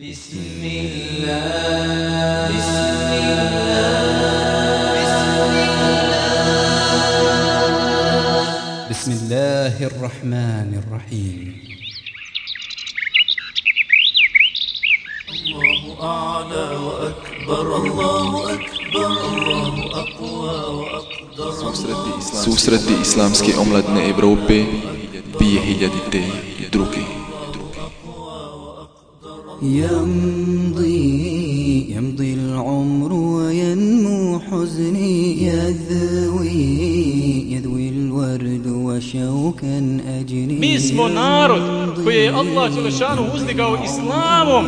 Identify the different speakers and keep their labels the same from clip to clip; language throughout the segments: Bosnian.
Speaker 1: بسم الله. بسم الله.
Speaker 2: بسم الله الرحمن الرحيم.
Speaker 1: الله أعلى وأكبر الله أكبر الله أقوى وأقدر.
Speaker 3: Susreti, islamski, susreti islamske omladne Evrope 2002.
Speaker 4: يمضي يمضي العمر وينمو حزني يذوي يذوي الورد وشوكا أجني
Speaker 5: Mi smo narod koji je Allah Đelešanu uzdigao islamom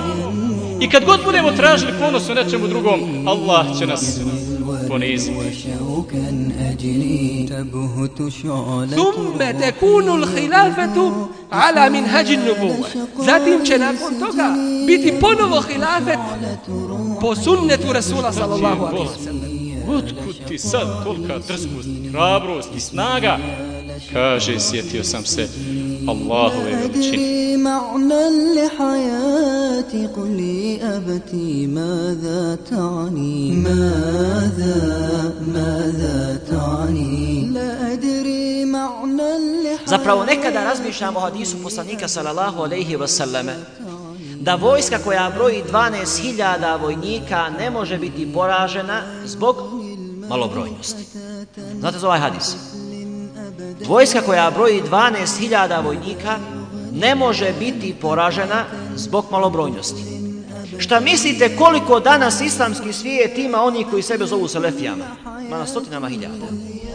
Speaker 5: i kad god budemo tražili ponos u nečemu drugom, Allah će nas poniziti.
Speaker 4: وشوكا أجني تبهت شعلة
Speaker 6: ثم تكون الخلافة على منهج النبوة zatim će nakon toga biti ponovo hilafet po sunnetu Rasula sallallahu alaihi wa sallam.
Speaker 5: Otkud ti sad tolika drskost, hrabrost i snaga? Kaže, sjetio sam se Allahove veličine.
Speaker 4: أدري معنى لحياتي قل لي أبتي ماذا تعني ماذا ماذا تعني لا أدري معنى لحياتي
Speaker 7: Zapravo nekada razmišljamo o hadisu poslanika sallallahu alejhi ve selleme da vojska koja broji 12.000 vojnika ne može biti poražena zbog malobrojnosti. Znate za ovaj hadis? Vojska koja broji 12.000 vojnika ne može biti poražena zbog malobrojnosti. Šta mislite koliko danas islamski svijet ima oni koji sebe zovu selefijama? Ma na stotinama hiljada.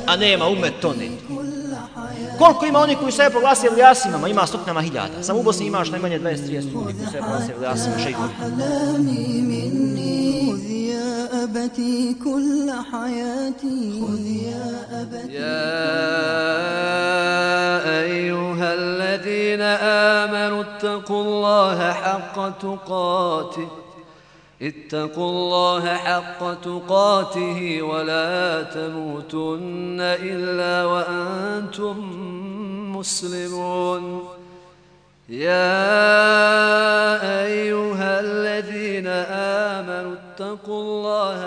Speaker 7: A nema umet to ne. Koliko ima oni koji sebe proglasi Eliasimama? Ima stotinama hiljada. Samo u Bosni imaš najmanje 20-30 ljudi koji sebe proglasi Eliasimama šeikom.
Speaker 4: خذ يا أبتي كل حياتي. خذ يا أبتي
Speaker 8: يا أيها الذين آمنوا اتقوا الله حق تقاته. اتقوا الله حق تقاته ولا تموتن إلا وأنتم مسلمون. يا أيها الذين آمنوا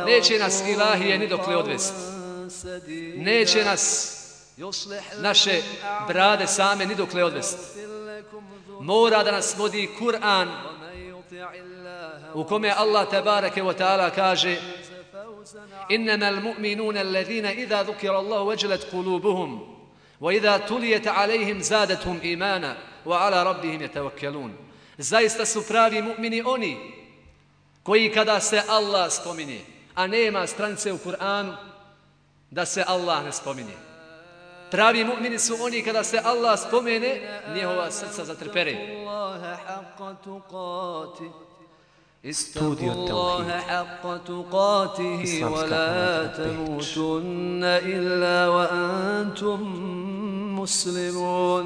Speaker 6: Neće nas ilahije ni dokle odvesti.
Speaker 8: سديدا
Speaker 6: Neće nas naše brade same ni dokle odvesti. Mora da nas vodi Kur'an u kome Allah tabarake wa ta'ala kaže إنما المؤمنون الذين إذا ذكر الله وجلت قلوبهم وإذا تليت عليهم زادتهم إيمانا وعلى ربهم يتوكلون Zaista su pravi mu'mini oni koji kada se Allah spominje, a nema stranice u Kur'anu da se Allah ne spominje. Pravi mu'mini su oni kada se Allah spomene, njihova srca zatrpere.
Speaker 8: الله حق تقاته
Speaker 2: استوديو
Speaker 8: اتقوا الله حق تقاته
Speaker 2: إسلام
Speaker 8: ولا
Speaker 2: سكافة بيتش.
Speaker 8: تموتن إلا وأنتم مسلمون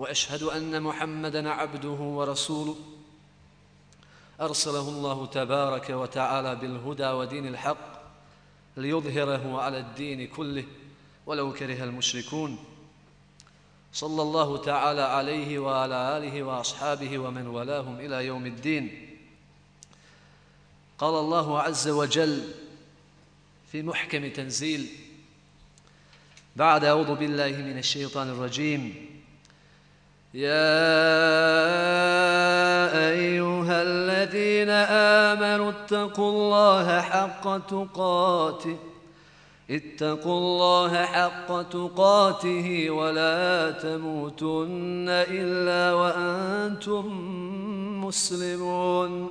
Speaker 6: وأشهد أن محمدا عبده ورسوله. أرسله الله تبارك وتعالى بالهدى ودين الحق ليظهره على الدين كله ولو كره المشركون. صلى الله تعالى عليه وعلى آله وأصحابه ومن والاهم إلى يوم الدين. قال الله عز وجل في محكم تنزيل بعد أعوذ بالله من الشيطان الرجيم. يا أيها الذين آمنوا اتقوا الله حق تقاته اتقوا الله حق تقاته ولا تموتن إلا وأنتم مسلمون.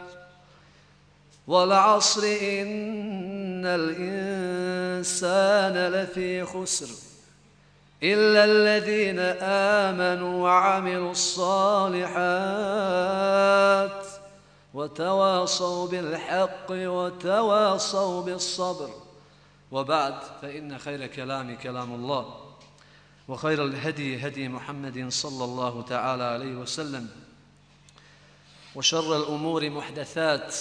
Speaker 6: والعصر إن الإنسان لفي خسر إلا الذين آمنوا وعملوا الصالحات وتواصوا بالحق وتواصوا بالصبر وبعد فإن خير كلام كلام الله وخير الهدي هدي محمد صلى الله تعالى عليه وسلم وشر الأمور محدثات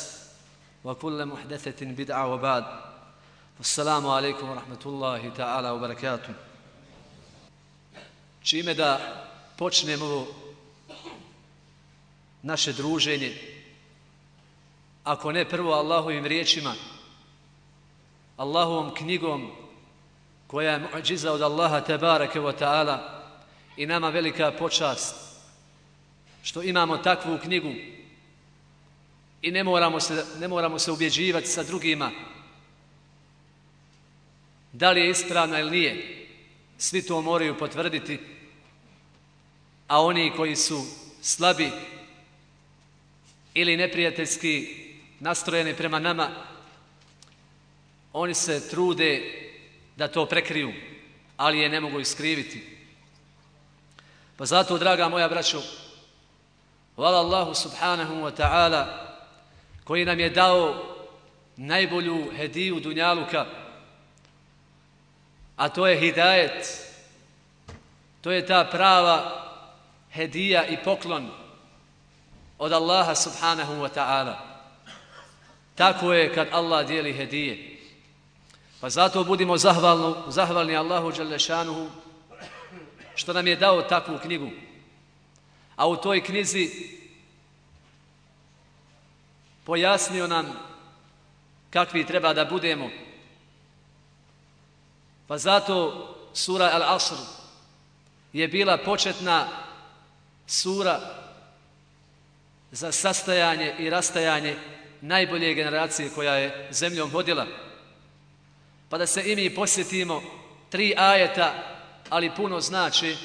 Speaker 6: وكل محدثة بدعة وبعد السلام عليكم ورحمة الله تعالى وبركاته čime da počnemo naše druženje ako ne prvo Allahovim riječima Allahovom knjigom koja je muđiza od Allaha tebareke wa ta'ala i nama velika počast što imamo takvu knjigu i ne moramo se, ne moramo se ubjeđivati sa drugima. Da li je ispravna ili nije svi to moraju potvrditi a oni koji su slabi ili neprijateljski nastrojeni prema nama oni se trude da to prekriju ali je ne mogu iskriviti. Pa zato draga moja braćo hvala Allahu subhanahu wa ta'ala koji nam je dao najbolju hediju dunjaluka a to je hidajet. To je ta prava hedija i poklon od Allaha subhanahu wa ta'ala. Tako je kad Allah dijeli hedije. Pa zato budimo zahvalni, zahvalni Allahu Đalešanuhu što nam je dao takvu knjigu. A u toj knjizi pojasnio nam kakvi treba da budemo Pa zato sura Al-Asr je bila početna sura za sastajanje i rastajanje najbolje generacije koja je zemljom vodila. Pa da se i mi posjetimo tri ajeta, ali puno znači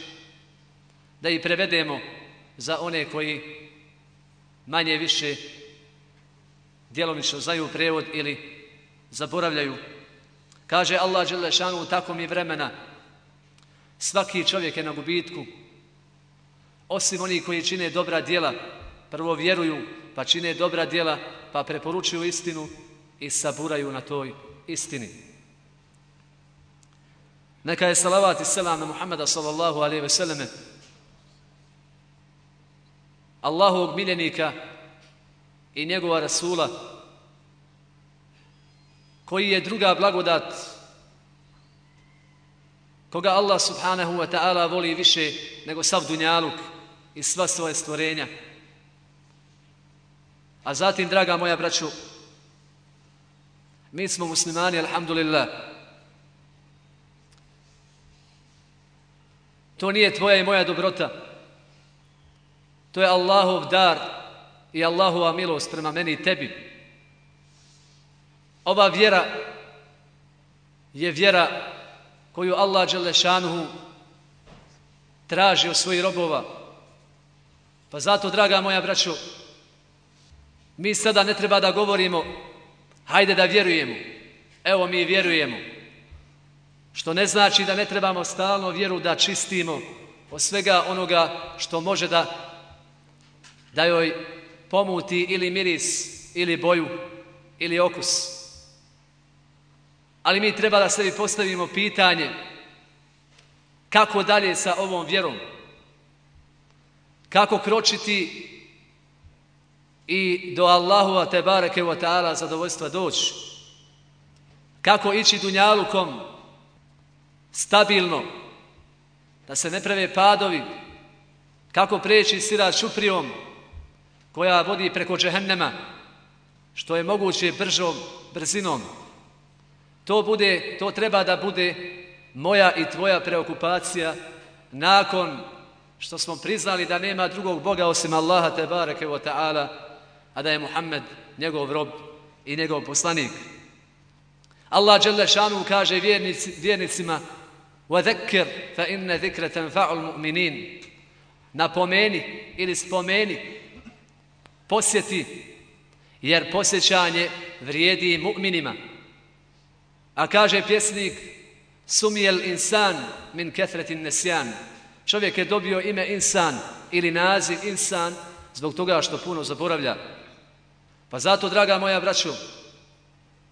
Speaker 6: da ih prevedemo za one koji manje više djelomično znaju prevod ili zaboravljaju. Kaže Allah Đelešanu u tako mi vremena. Svaki čovjek je na gubitku. Osim oni koji čine dobra djela prvo vjeruju pa čine dobra djela pa preporučuju istinu i saburaju na toj istini. Neka je salavat i selam na Muhammeda sallallahu alaihi ve selleme. Allahovog miljenika i njegova rasula koji je druga blagodat koga Allah subhanahu wa ta'ala voli više nego sav dunjaluk i sva svoje stvorenja. A zatim, draga moja braću, mi smo muslimani, alhamdulillah. To nije tvoja i moja dobrota. To je Allahov dar i Allahova milost prema meni i tebi. Ova vjera je vjera koju Allah Đelešanuhu traži od svojih robova. Pa zato, draga moja braćo, mi sada ne treba da govorimo hajde da vjerujemo. Evo mi vjerujemo. Što ne znači da ne trebamo stalno vjeru da čistimo od svega onoga što može da da joj pomuti ili miris ili boju ili okus. Ali mi treba da sebi postavimo pitanje kako dalje sa ovom vjerom? Kako kročiti i do Allahova te bareke wa ta'ala zadovoljstva doći? Kako ići dunjalukom stabilno da se ne preve padovi? Kako preći sira šuprijom koja vodi preko džehennema što je moguće bržom brzinom? To, bude, to treba da bude moja i tvoja preokupacija nakon što smo priznali da nema drugog Boga osim Allaha te bareke wa ta'ala, a da je Muhammed njegov rob i njegov poslanik. Allah dželle šanu kaže vjernici, vjernicima: "Wa dhakkir fa inna dhikra tanfa'ul mu'minin." Napomeni ili spomeni, posjeti, jer posjećanje vrijedi mu'minima. A kaže pjesnik: "Sumijel insan min kethretin nesjan." Čovjek je dobio ime insan ili naziv insan zbog toga što puno zaboravlja. Pa zato, draga moja braćo,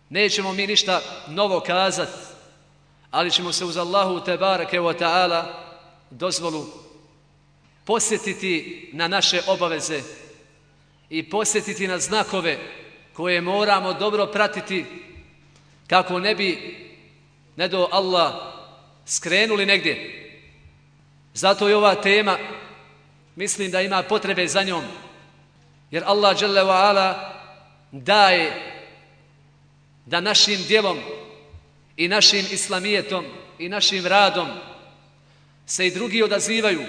Speaker 6: nećemo mi ništa novo kazat, ali ćemo se uz Allahu te barake wa ta'ala dozvolu posjetiti na naše obaveze i posjetiti na znakove koje moramo dobro pratiti kako ne bi ne do Allah skrenuli negdje. Zato je ova tema mislim da ima potrebe za njom. Jer Allah dželle ve ala daje da našim djelom i našim islamijetom i našim radom se i drugi odazivaju.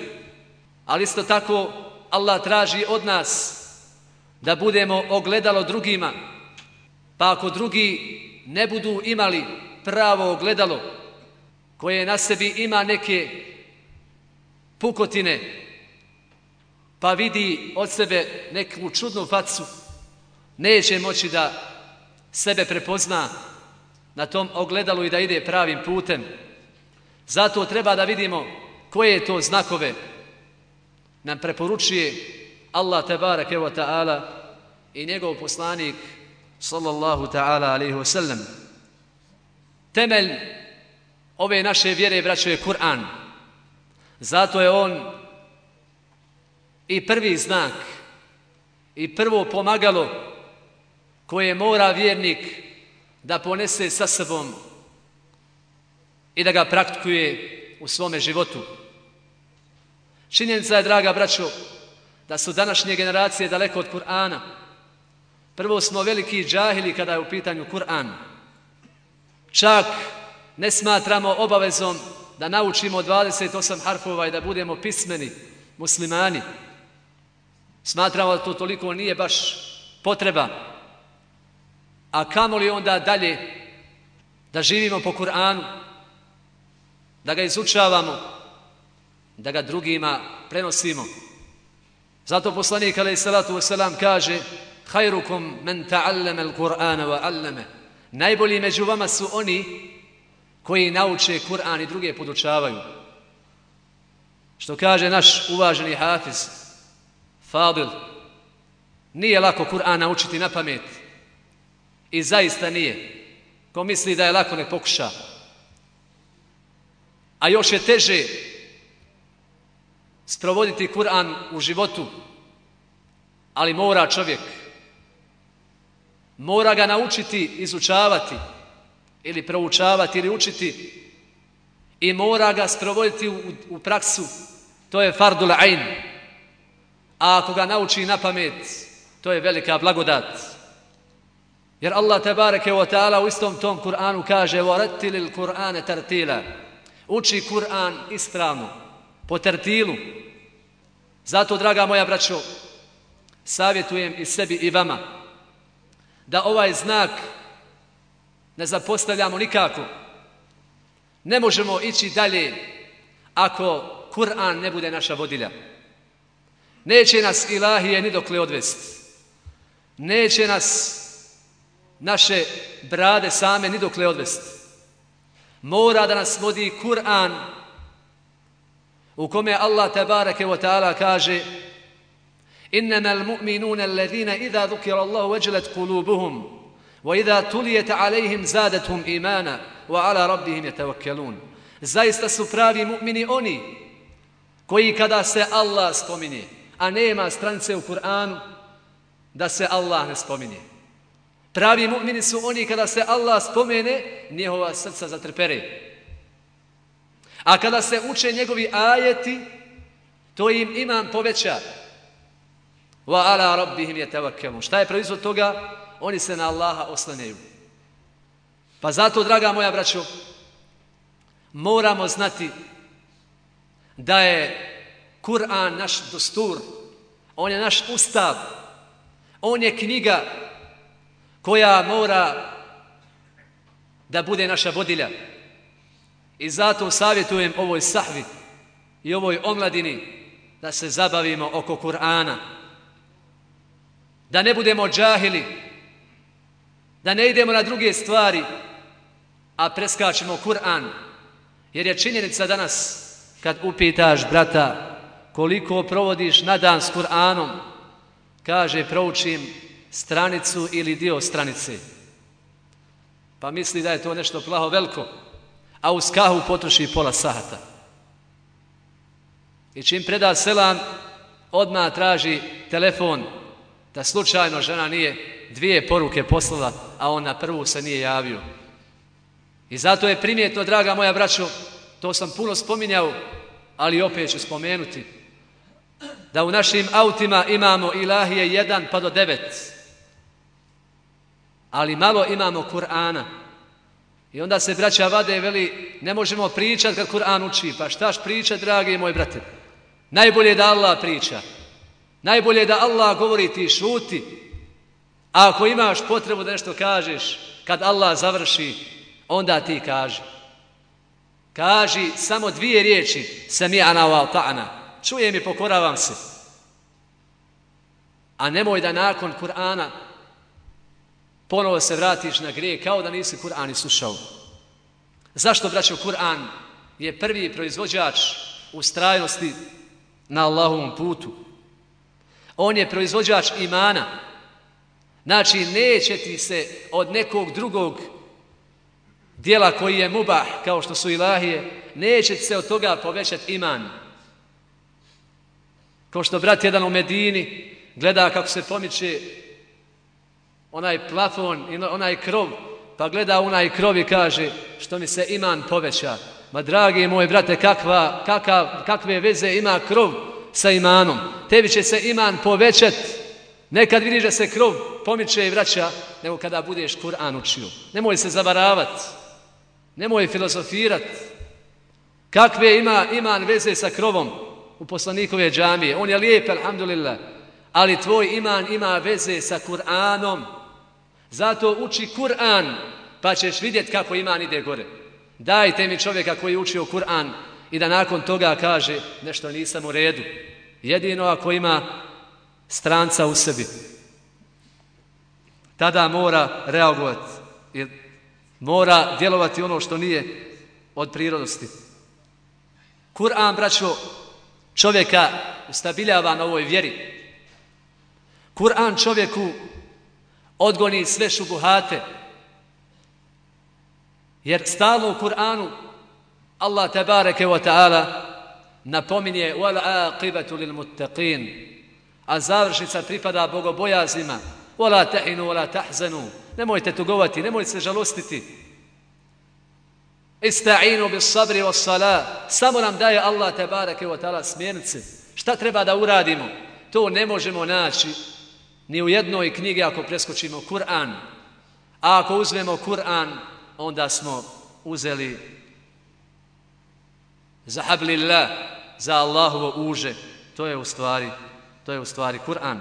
Speaker 6: Ali isto tako Allah traži od nas da budemo ogledalo drugima. Pa ako drugi ne budu imali pravo ogledalo koje na sebi ima neke pukotine pa vidi od sebe neku čudnu facu, neće moći da sebe prepozna na tom ogledalu i da ide pravim putem. Zato treba da vidimo koje to znakove nam preporučuje Allah tebarek evo ta'ala i njegov poslanik sallallahu ta'ala alaihi wasallam. Temelj ove naše vjere, braćo, je Kur'an. Zato je on i prvi znak i prvo pomagalo koje mora vjernik da ponese sa sobom i da ga praktikuje u svome životu. Činjenica je, draga braćo, da su današnje generacije daleko od Kur'ana. Prvo smo veliki džahili kada je u pitanju Kur'an. Čak ne smatramo obavezom da naučimo 28 harfova i da budemo pismeni muslimani. Smatramo da to toliko nije baš potreba. A kamo li onda dalje da živimo po Kur'anu, da ga izučavamo, da ga drugima prenosimo. Zato poslanik alaih salatu wasalam kaže Hajrukum men ta'allame al-Qur'ana wa allame. Najbolji među vama su oni koji nauče Kur'an i druge podučavaju. Što kaže naš uvaženi hafiz, Fadil, nije lako Kur'an naučiti na pamet. I zaista nije. Ko misli da je lako, ne pokuša. A još je teže sprovoditi Kur'an u životu, ali mora čovjek, mora ga naučiti izučavati ili proučavati ili učiti i mora ga sprovoditi u, u praksu, to je fardul ayn. A ako ga nauči na pamet, to je velika blagodat. Jer Allah te bareke ta'ala u istom tom Kur'anu kaže وَرَتِّلِ الْقُرْآنَ tartila." Uči Kur'an ispravno po tertilu. Zato, draga moja braćo, savjetujem i sebi i vama da ovaj znak ne zapostavljamo nikako. Ne možemo ići dalje ako Kur'an ne bude naša vodilja. Neće nas ilahije ni dokle odvesti. Neće nas naše brade same ni dokle odvesti. Mora da nas vodi Kur'an u kome Allah tabarake wa ta'ala kaže إنما المؤمنون الذين إذا ذكر الله وجلت قلوبهم وإذا تليت عليهم زادتهم إيمانا وعلى ربهم يتوكلون Zaista su pravi mu'mini oni koji kada se Allah spominje a nema stranice u Kur'anu da se Allah ne spominje. Pravi mu'mini su oni kada se Allah spomene, njehova srca zatrpere. A kada se uče njegovi ajeti, to im imam poveća. Wa ala rabbihim yatawakkalun. Šta je proizvod toga? Oni se na Allaha oslanjaju. Pa zato, draga moja braćo, moramo znati da je Kur'an naš dostur, on je naš ustav, on je knjiga koja mora da bude naša vodilja. I zato savjetujem ovoj sahvi i ovoj omladini da se zabavimo oko Kur'ana. Da ne budemo džahili, da ne idemo na druge stvari, a preskačemo Kur'an. Jer je činjenica danas, kad upitaš brata koliko provodiš na dan s Kur'anom, kaže proučim stranicu ili dio stranice. Pa misli da je to nešto plaho veliko, a uz kahu potroši pola sahata. I čim preda selam, odmah traži telefon da slučajno žena nije dvije poruke poslala, a on na prvu se nije javio. I zato je primjetno, draga moja braćo, to sam puno spominjao, ali opet ću spomenuti, da u našim autima imamo ilahije 1 pa do 9, ali malo imamo Kur'ana. I onda se braća vade veli, ne možemo pričati kad Kur'an uči, pa štaš pričat, dragi moji brate? Najbolje je da Allah priča. Najbolje je da Allah govori ti šuti. A ako imaš potrebu da nešto kažeš, kad Allah završi, onda ti kaži. Kaži samo dvije riječi, sami ana wa ta'ana. Čujem i pokoravam se. A nemoj da nakon Kur'ana ponovo se vratiš na grije kao da nisi Kur'an i slušao. Zašto, braćo, Kur'an je prvi proizvođač u strajnosti na Allahovom putu. On je proizvođač imana. Znači, neće ti se od nekog drugog dijela koji je mubah, kao što su ilahije, neće se od toga povećati iman. Kao što brat jedan u Medini gleda kako se pomiče onaj plafon onaj krov, pa gleda onaj krov i kaže što mi se iman poveća. Ma dragi moj brate, kakva, kakav, kakve veze ima krov sa imanom? Tebi će se iman povećati. Nekad vidiš da se krov pomiče i vraća, nego kada budeš Kur'an učio. Nemoj se zavaravati. Nemoj filozofirati. Kakve ima iman veze sa krovom u poslanikove džamije? On je lijep, alhamdulillah. Ali tvoj iman ima veze sa Kur'anom. Zato uči Kur'an, pa ćeš vidjeti kako iman ide gore. Dajte mi čovjeka koji je učio Kur'an i da nakon toga kaže nešto nisam u redu. Jedino ako ima stranca u sebi. Tada mora reagovati. Jer mora djelovati ono što nije od prirodosti. Kur'an, braćo, čovjeka ustabiljava na ovoj vjeri. Kur'an čovjeku odgoni sve šubuhate. Jer stalno u Kur'anu Allah tebareke wa ta'ala napominje wal aqibatu lil muttaqin a završnica pripada bogobojazima wala tahinu wala tahzanu nemojte tugovati nemojte se žalostiti. Ista'inu bis sabri was sala samo nam daje Allah tebareke wa ta'ala smjernice. Šta treba da uradimo? To ne možemo naći ni u jednoj knjigi ako preskočimo Kur'an. A ako uzmemo Kur'an, onda smo uzeli za hablillah, za Allahovo uže. To je u stvari, to je u stvari Kur'an.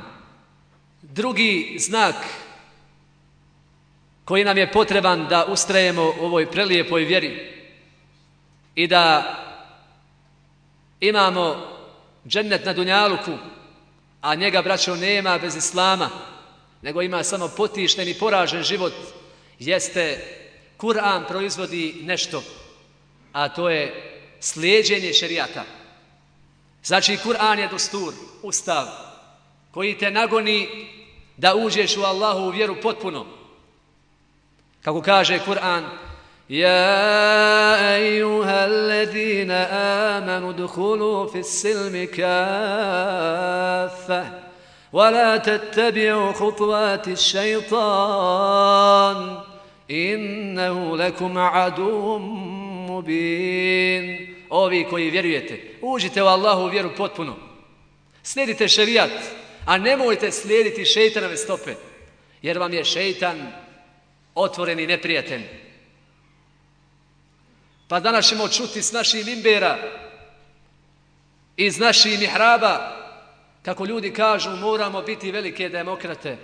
Speaker 6: Drugi znak koji nam je potreban da ustrajemo u ovoj prelijepoj vjeri i da imamo džennet na Dunjaluku, a njega, braćo, nema bez islama, nego ima samo potišten i poražen život, jeste Kur'an proizvodi nešto, a to je slijedženje šerijata. Znači, Kur'an je dostur, ustav, koji te nagoni da uđeš u Allahu u vjeru potpuno. Kako kaže Kur'an, يا أيها الذين آمنوا ادخلوا في السلم كافة ولا تتبعوا خطوات الشيطان إنه لكم عدو مبين Ovi koji vjerujete, uđite u Allahu vjeru potpuno. Slijedite šerijat, a nemojte slijediti šeitanove stope, jer vam je šeitan otvoreni neprijatelj. Pa danas ćemo čuti s naših mimbera, iz naših mihraba, kako ljudi kažu moramo biti velike demokrate.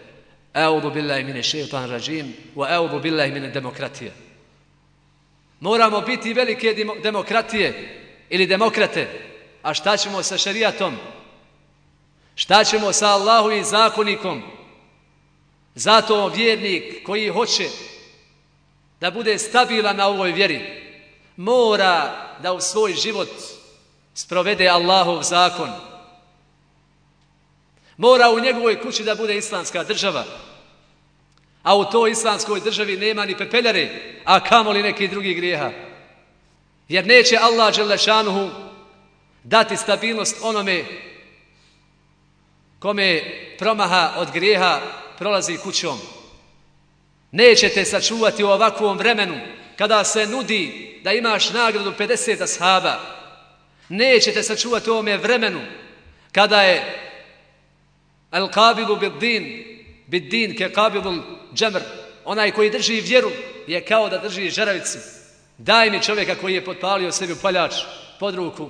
Speaker 6: Eudu billahi mine šeitan rađim, wa eudu billahi mine demokratije. Moramo biti velike demokratije ili demokrate. A šta ćemo sa šarijatom? Šta ćemo sa Allahovim zakonikom? Zato vjernik koji hoće da bude stabilan na ovoj vjeri, mora da u svoj život sprovede Allahov zakon. Mora u njegovoj kući da bude islamska država. A u toj islamskoj državi nema ni pepeljare, a kamoli neki drugi grijeha. Jer neće Allah Đelešanuhu dati stabilnost onome kome promaha od grijeha prolazi kućom. Nećete sačuvati u ovakvom vremenu kada se nudi da imaš nagradu 50 ashaba. Nećete sačuvati u ovome vremenu kada je al-kabilu bid-din bid-din ke kabilu džemr onaj koji drži vjeru je kao da drži žeravicu Daj mi čovjeka koji je potpalio sebi paljač pod ruku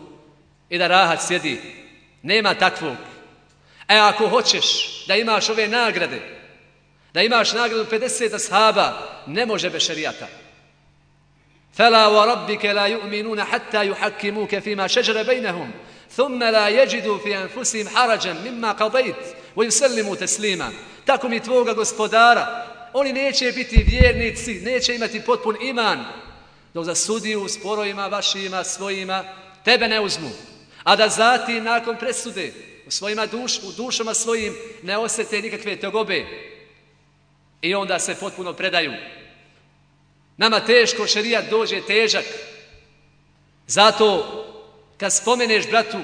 Speaker 6: i da rahat sjedi. Nema takvog. E ako hoćeš da imaš ove nagrade, da imaš nagradu 50 ashaba, ne može bešerijata فلا Fela لا يؤمنون la يحكموك hatta شجر بينهم ثم لا يجدوا la أنفسهم حرجا مما قضيت ويسلموا تسليما wa yusallimu teslima. Tako mi tvoga gospodara, oni neće biti vjernici, neće imati potpun iman, dok za sudiju u sporovima vašima, svojima, tebe ne uzmu. A da zati nakon presude, u svojima duš, u dušama svojim ne osete nikakve tegobe i onda se potpuno predaju. Nama teško šerijat dođe težak. Zato kad spomeneš bratu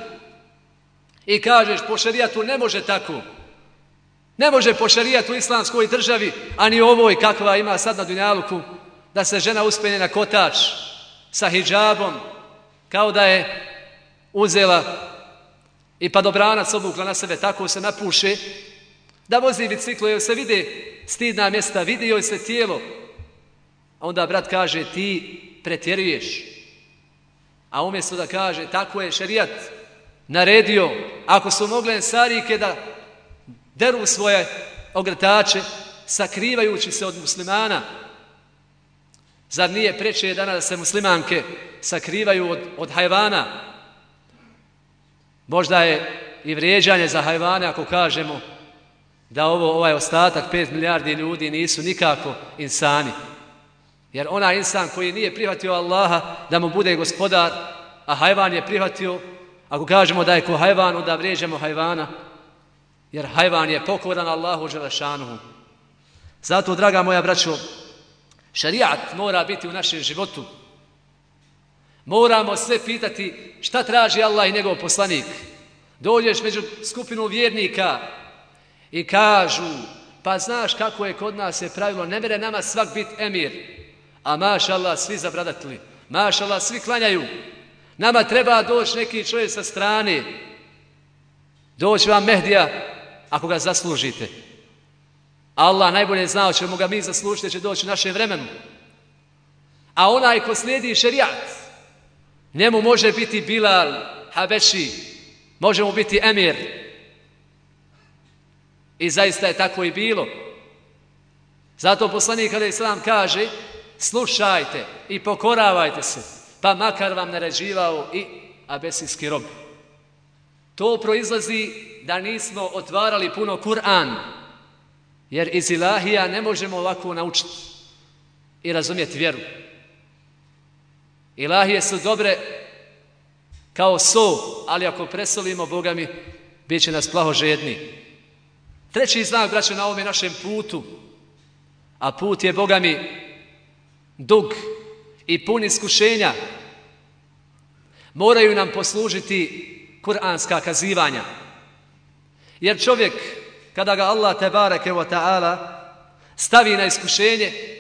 Speaker 6: i kažeš po šerijatu ne može tako, ne može po šerijatu u islamskoj državi, a ni ovoj kakva ima sad na Dunjaluku, da se žena uspene na kotač sa hijabom, kao da je uzela i padobranac obukla na sebe, tako se napuše, da vozi biciklo, joj se vide stidna mjesta, vidi joj se tijelo. A onda brat kaže, ti pretjeruješ. A umjesto da kaže, tako je šerijat naredio, ako su mogle sarike da deru svoje ogrtače, sakrivajući se od muslimana, zar nije preče dana da se muslimanke sakrivaju od, od hajvana, Možda je i vrijeđanje za hajvane ako kažemo da ovo ovaj ostatak 5 milijardi ljudi nisu nikako insani. Jer ona insan koji nije prihvatio Allaha da mu bude gospodar, a hajvan je prihvatio, ako kažemo da je ko hajvan, onda vrijeđamo hajvana, jer hajvan je pokoran Allahu Želešanuhu. Zato, draga moja braćo, šarijat mora biti u našem životu Moramo sve pitati šta traži Allah i njegov poslanik. Dođeš među skupinu vjernika i kažu, pa znaš kako je kod nas je pravilo, ne mere nama svak bit emir, a mašallah, svi zabradatili, Mašallah, svi klanjaju. Nama treba doći neki čovjek sa strane, doći vam Mehdija ako ga zaslužite. Allah najbolje znao ćemo ga mi zaslužiti, će doći u našem vremenu. A onaj ko slijedi šerijat, Njemu može biti Bilal, Habeši, može mu biti Emir. I zaista je tako i bilo. Zato poslanik kada Islam kaže, slušajte i pokoravajte se, pa makar vam naređivao i abesijski rob. To proizlazi da nismo otvarali puno Kur'an, jer iz ilahija ne možemo ovako naučiti i razumjeti vjeru. Ilahije su dobre kao so, ali ako presolimo, Boga mi, bit će nas plaho žedni. Treći znak, braćo, na ovome našem putu, a put je, Boga mi, dug i pun iskušenja, moraju nam poslužiti kuranska kazivanja. Jer čovjek, kada ga Allah tebareke wa ta'ala stavi na iskušenje,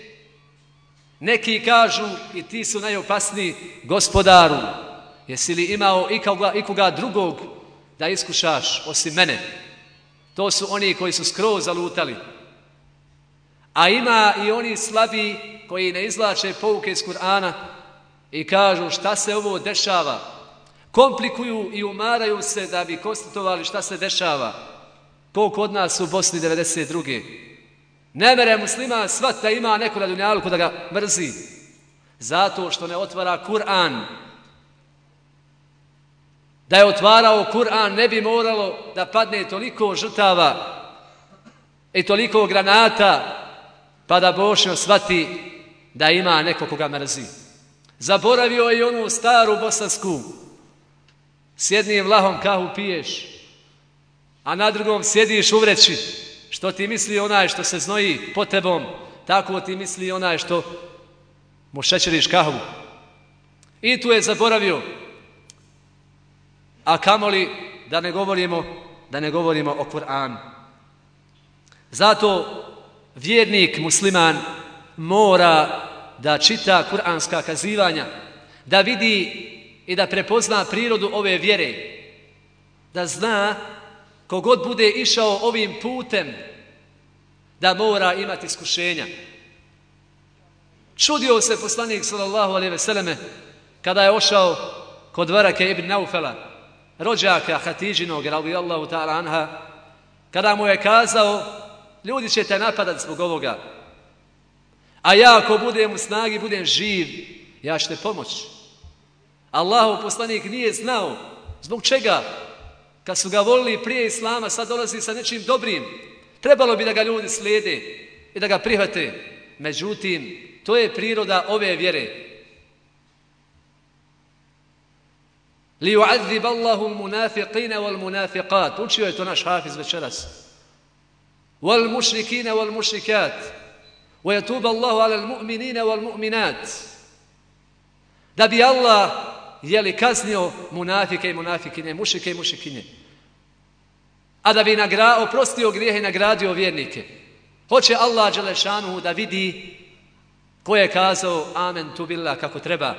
Speaker 6: Neki kažu i ti su najopasniji gospodaru. Jesi li imao ikoga, ikoga drugog da iskušaš osim mene? To su oni koji su skroz zalutali. A ima i oni slabi koji ne izlače pouke iz Kur'ana i kažu šta se ovo dešava. Komplikuju i umaraju se da bi konstatovali šta se dešava. Koliko od nas u Bosni 92. Ne mere muslima svat da ima neko na dunjalku da ga mrzi. Zato što ne otvara Kur'an. Da je otvarao Kur'an ne bi moralo da padne toliko žrtava i toliko granata pa da Bošnjo svati da ima neko koga mrzi. Zaboravio je i onu staru bosansku. S jednim vlahom kahu piješ, a na drugom sjediš u vreći. Što ti misli onaj što se znoji po tebom, tako ti misli onaj što mu šećeriš kahvu. I tu je zaboravio. A kamoli da ne govorimo, da ne govorimo o Kur'anu. Zato vjernik musliman mora da čita kuranska kazivanja, da vidi i da prepozna prirodu ove vjere, da zna kogod bude išao ovim putem, da mora imati iskušenja. Čudio se poslanik sallallahu alaihi ve selleme kada je ošao kod Varake ibn Naufela, rođaka Hatidžinog, radijallahu ta'ala anha, kada mu je kazao, ljudi će te napadati zbog ovoga, a ja ako budem u snagi, budem živ, ja ću te pomoći. Allahov poslanik nije znao zbog čega kad su ga volili prije Islama, sad dolazi sa nečim dobrim. Trebalo bi da ga ljudi slijede i da ga prihvate. Međutim, to je priroda ove vjere. Li u'adzib Allahu munafiqina wal munafiqat. Učio je to naš hafiz večeras. Wal والمشركات wal الله على المؤمنين والمؤمنات. Da bi Allah je li kaznio munafike i munafikine, mušike i mušikinje. A da bi nagra, oprostio grijehe i nagradio vjernike. Hoće Allah Đelešanu da vidi ko je kazao amen tu billah kako treba.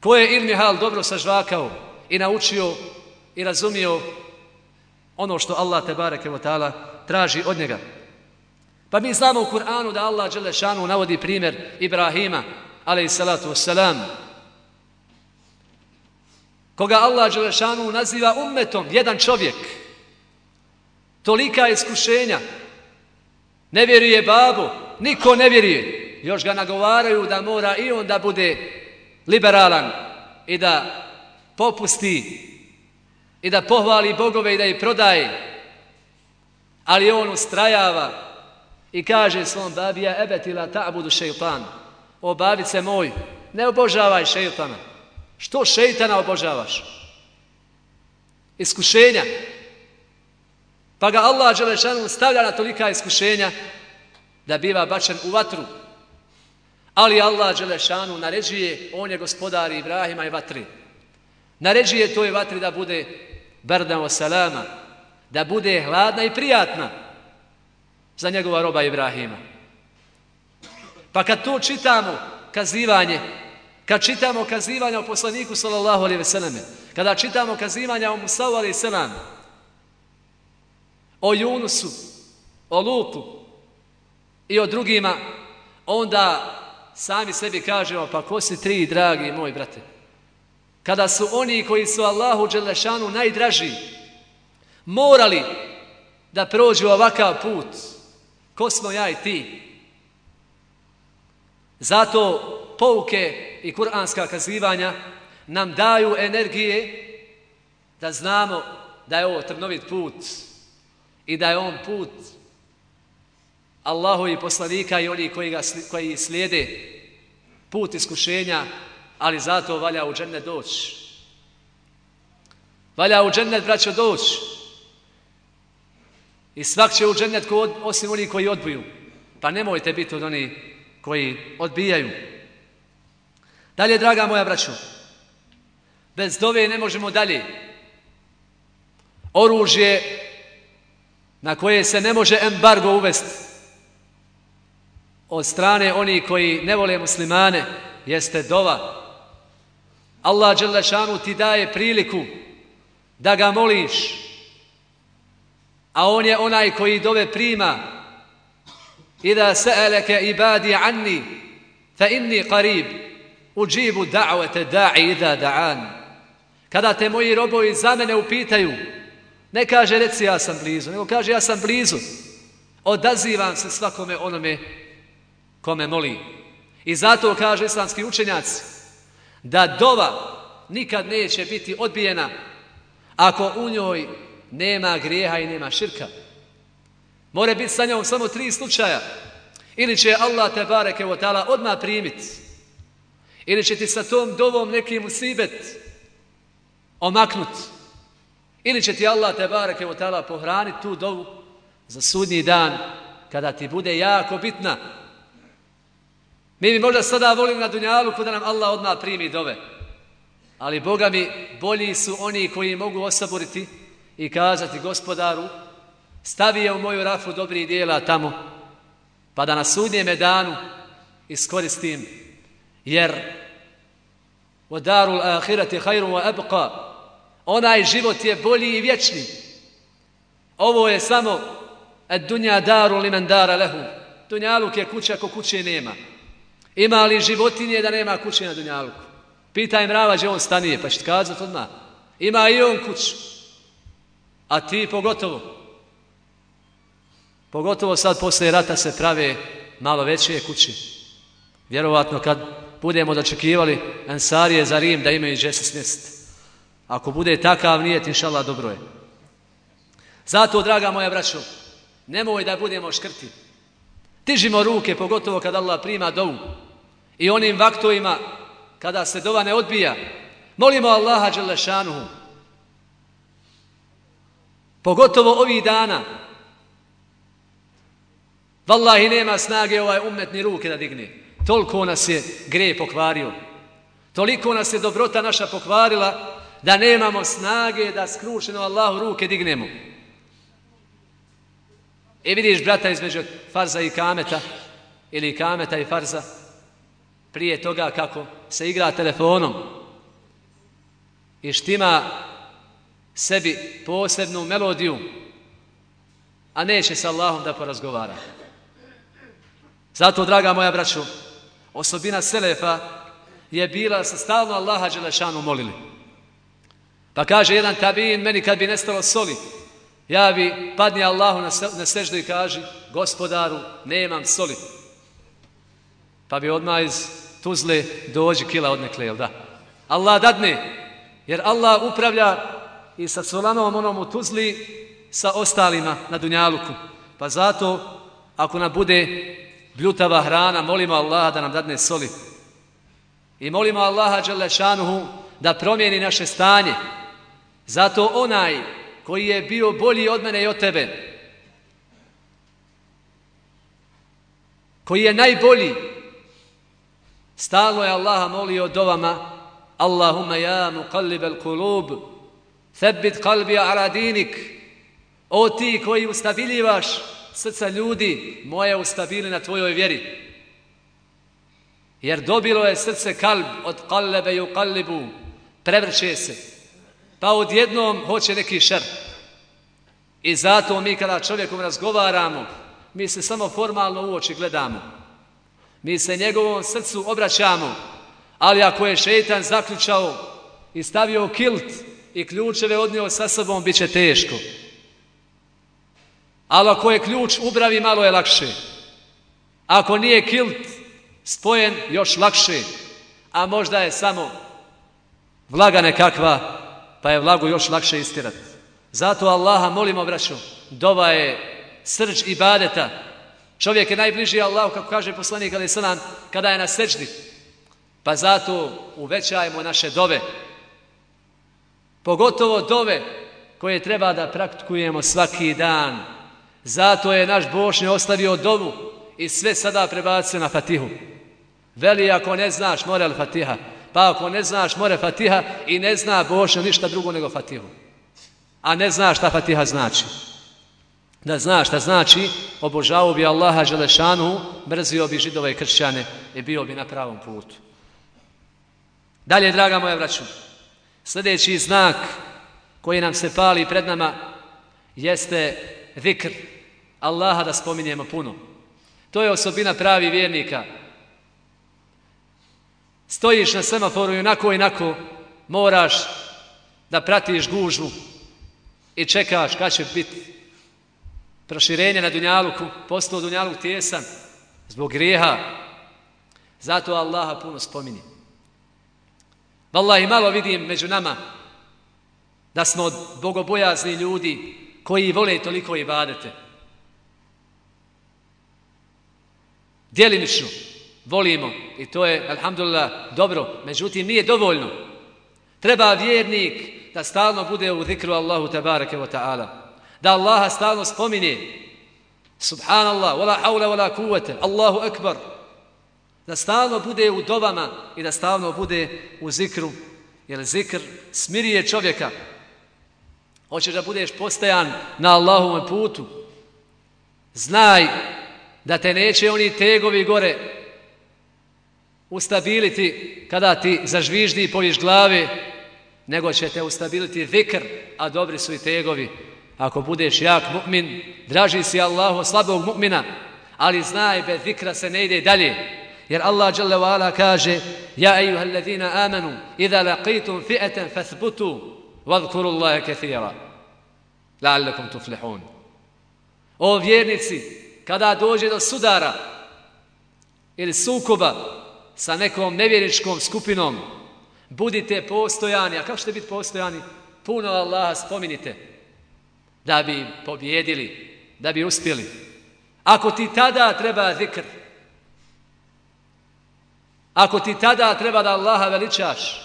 Speaker 6: Ko je ilmi hal dobro sažvakao i naučio i razumio ono što Allah te bareke ve ta'ala traži od njega. Pa mi znamo u Kur'anu da Allah Đelešanu navodi primjer Ibrahima, alaih salatu wassalam, koga Allah Đelešanu naziva ummetom, jedan čovjek, tolika iskušenja, ne vjeruje babu, niko ne vjeruje, još ga nagovaraju da mora i on da bude liberalan i da popusti i da pohvali bogove i da ih prodaje, ali on ustrajava i kaže svom babija ebetila ta'budu šeitan, o babice moj, ne obožavaj šeitana, Što šeitana obožavaš? Iskušenja. Pa ga Allah Đelešanu stavlja na tolika iskušenja da biva bačen u vatru. Ali Allah Đelešanu naređuje, on je gospodar Ibrahima i vatri. Naređuje toj vatri da bude berdan o salama, da bude hladna i prijatna za njegova roba Ibrahima. Pa kad to čitamo, kazivanje, Kad čitamo kazivanja o poslaniku sallallahu alejhi ve selleme, kada čitamo kazivanja o Musa alejhi selam, o Junusu, o Lutu i o drugima, onda sami sebi kažemo, pa ko si tri, dragi moji brate? Kada su oni koji su Allahu Đelešanu najdraži, morali da prođu ovakav put, ko smo ja i ti? Zato pouke i kuranska kazivanja nam daju energije da znamo da je ovo trnovit put i da je on put Allahu i poslanika i oni koji, ga, koji slijede put iskušenja, ali zato valja u džennet doći. Valja u džennet, braćo, doći. I svak će u džennet osim oni koji odbiju. Pa nemojte biti od oni koji odbijaju. Dalje, draga moja braćo, bez dove ne možemo dalje. Oružje na koje se ne može embargo uvesti od strane oni koji ne vole muslimane jeste dova. Allah Đelešanu ti daje priliku da ga moliš, a on je onaj koji dove prima Ida sa'alaka ibadi anni fa inni qarib uđibu da'vete da'i idha da'an. Kada te moji robovi za mene upitaju, ne kaže reci ja sam blizu, nego kaže ja sam blizu. odazivam se svakome onome kome moli. I zato kaže islamski učenjaci da dova nikad neće biti odbijena ako u njoj nema grijeha i nema širka. More biti sa njom samo tri slučaja. Ili će Allah te bareke u ta'ala odmah primiti. Ili će ti sa tom dovom nekim usibet omaknut. Ili će ti Allah te bareke u ta'ala pohraniti tu dovu za sudnji dan kada ti bude jako bitna. Mi bi možda sada volim na dunjalu kada nam Allah odmah primi dove. Ali Boga mi bolji su oni koji mogu osaboriti i kazati gospodaru stavi je u moju rafu dobrih dijela tamo pa da na sudnjem danu iskoristim jer wa darul ahirati khairun wa abqa onaj život je bolji i vječni ovo je samo ad dunja daru liman dara lehu dunjaluk je kuća ko kuće nema. Ima li životinje da nema kuće na dunjaluku? Pitaj mrava gdje on stanije pa će kazati odmah. Ima i on kuću a ti pogotovo. Pogotovo sad posle rata se prave malo veće kuće. Vjerovatno kad budemo dočekivali ansarije za Rim da imaju džesis se ako bude takav nijet inša dobro je. Zato draga moja braćo nemoj da budemo škrti. Tižimo ruke pogotovo kad Allah prima dovu i onim vaktovima kada se dova ne odbija molimo Allaha Đelešanuhu Pogotovo ovih dana. Wallahi nema snage ovaj umet ni ruke da digne. Toliko nas je gre pokvario. Toliko nas je dobrota naša pokvarila da nemamo snage da skrušeno Allahu ruke dignemo. I vidiš brata između farza i kameta ili kameta i farza prije toga kako se igra telefonom i štima sebi posebnu melodiju, a neće sa Allahom da porazgovara. Zato, draga moja braću, osobina Selefa je bila sa stalno Allaha Đelešanu molili. Pa kaže jedan tabin, meni kad bi nestalo soli, ja bi padni Allahu na, na seždu i kaže, gospodaru, nemam soli. Pa bi odmah iz Tuzle dođi kila odnekle, jel da? Allah dadne, jer Allah upravlja i sa solanom onom u Tuzli sa ostalima na Dunjaluku. Pa zato, ako nam bude bljutava hrana, molimo Allaha da nam dadne soli. I molimo Allaha Đelešanuhu da promijeni naše stanje. Zato onaj koji je bio bolji od mene i od tebe, koji je najbolji, stalno je Allaha molio dovama, Allahumma ja muqallib al-kulub, Thebit kalbi ala dinik. O ti koji ustabiljivaš srca ljudi, moje ustabili na tvojoj vjeri. Jer dobilo je srce kalb od kallebe i u kallibu. Prevrće se. Pa odjednom hoće neki šer. I zato mi kada čovjekom razgovaramo, mi se samo formalno u oči gledamo. Mi se njegovom srcu obraćamo. Ali ako je šeitan zaključao i stavio kilt, i ključeve odnio sa sobom, bit će teško. Ali ako je ključ ubravi, malo je lakše. Ako nije kilt spojen, još lakše. A možda je samo vlaga nekakva, pa je vlagu još lakše istirati. Zato Allaha molimo, braću, dova je srđ ibadeta. Čovjek je najbliži Allahu, kako kaže poslanik Ali Sanan, kada je na seđdi. Pa zato uvećajmo naše dove. Pogotovo dove koje treba da praktikujemo svaki dan. Zato je naš Bošnje ostavio dovu i sve sada prebacio na Fatihu. Veli ako ne znaš more al Fatiha, pa ako ne znaš more Fatiha i ne zna Bošnje ništa drugo nego Fatihu. A ne znaš šta Fatiha znači. Da znaš šta znači, obožavao bi Allaha Želešanu, mrzio bi židove i kršćane i bio bi na pravom putu. Dalje, draga moja vraćuna, Sljedeći znak koji nam se pali pred nama jeste zikr Allaha da spominjemo puno. To je osobina pravi vjernika. Stojiš na semaforu i onako i onako moraš da pratiš gužvu i čekaš kad će biti proširenje na Dunjaluku, postao Dunjaluk tjesan zbog grijeha. Zato Allaha puno spominje. Wallahi, malo vidim među nama da smo bogobojazni ljudi koji vole toliko ibadete. Djelimično volimo i to je, alhamdulillah, dobro. Međutim, nije dovoljno. Treba vjernik da stalno bude u zikru Allahu tabarake wa ta'ala. Da Allaha stalno spominje. Subhanallah, wala hawla wala kuvvete, Allahu akbar. Da stalno bude u dovama i da stalno bude u zikru. Jer zikr smirije čovjeka. Hoćeš da budeš postajan na Allahovom putu. Znaj da te neće oni tegovi gore ustabiliti kada ti zažviždi i poviš glave, nego će te ustabiliti zikr, a dobri su i tegovi. Ako budeš jak mu'min, draži si Allahu slabog mu'mina, ali znaj, bez zikra se ne ide dalje. Jer Allah dželle vala kaže: "Ja ejuhellezina amanu, idza laqitum fi'atan fathbutu wadhkuru Allaha katira la'allakum tuflihun." O vjernici, kada dođe do sudara ili sukoba sa nekom nevjeričkom skupinom, budite postojani. A kako ćete biti postojani? Puno Allaha spominite da bi pobjedili, da bi uspjeli. Ako ti tada treba zikr, ako ti tada treba da Allaha veličaš,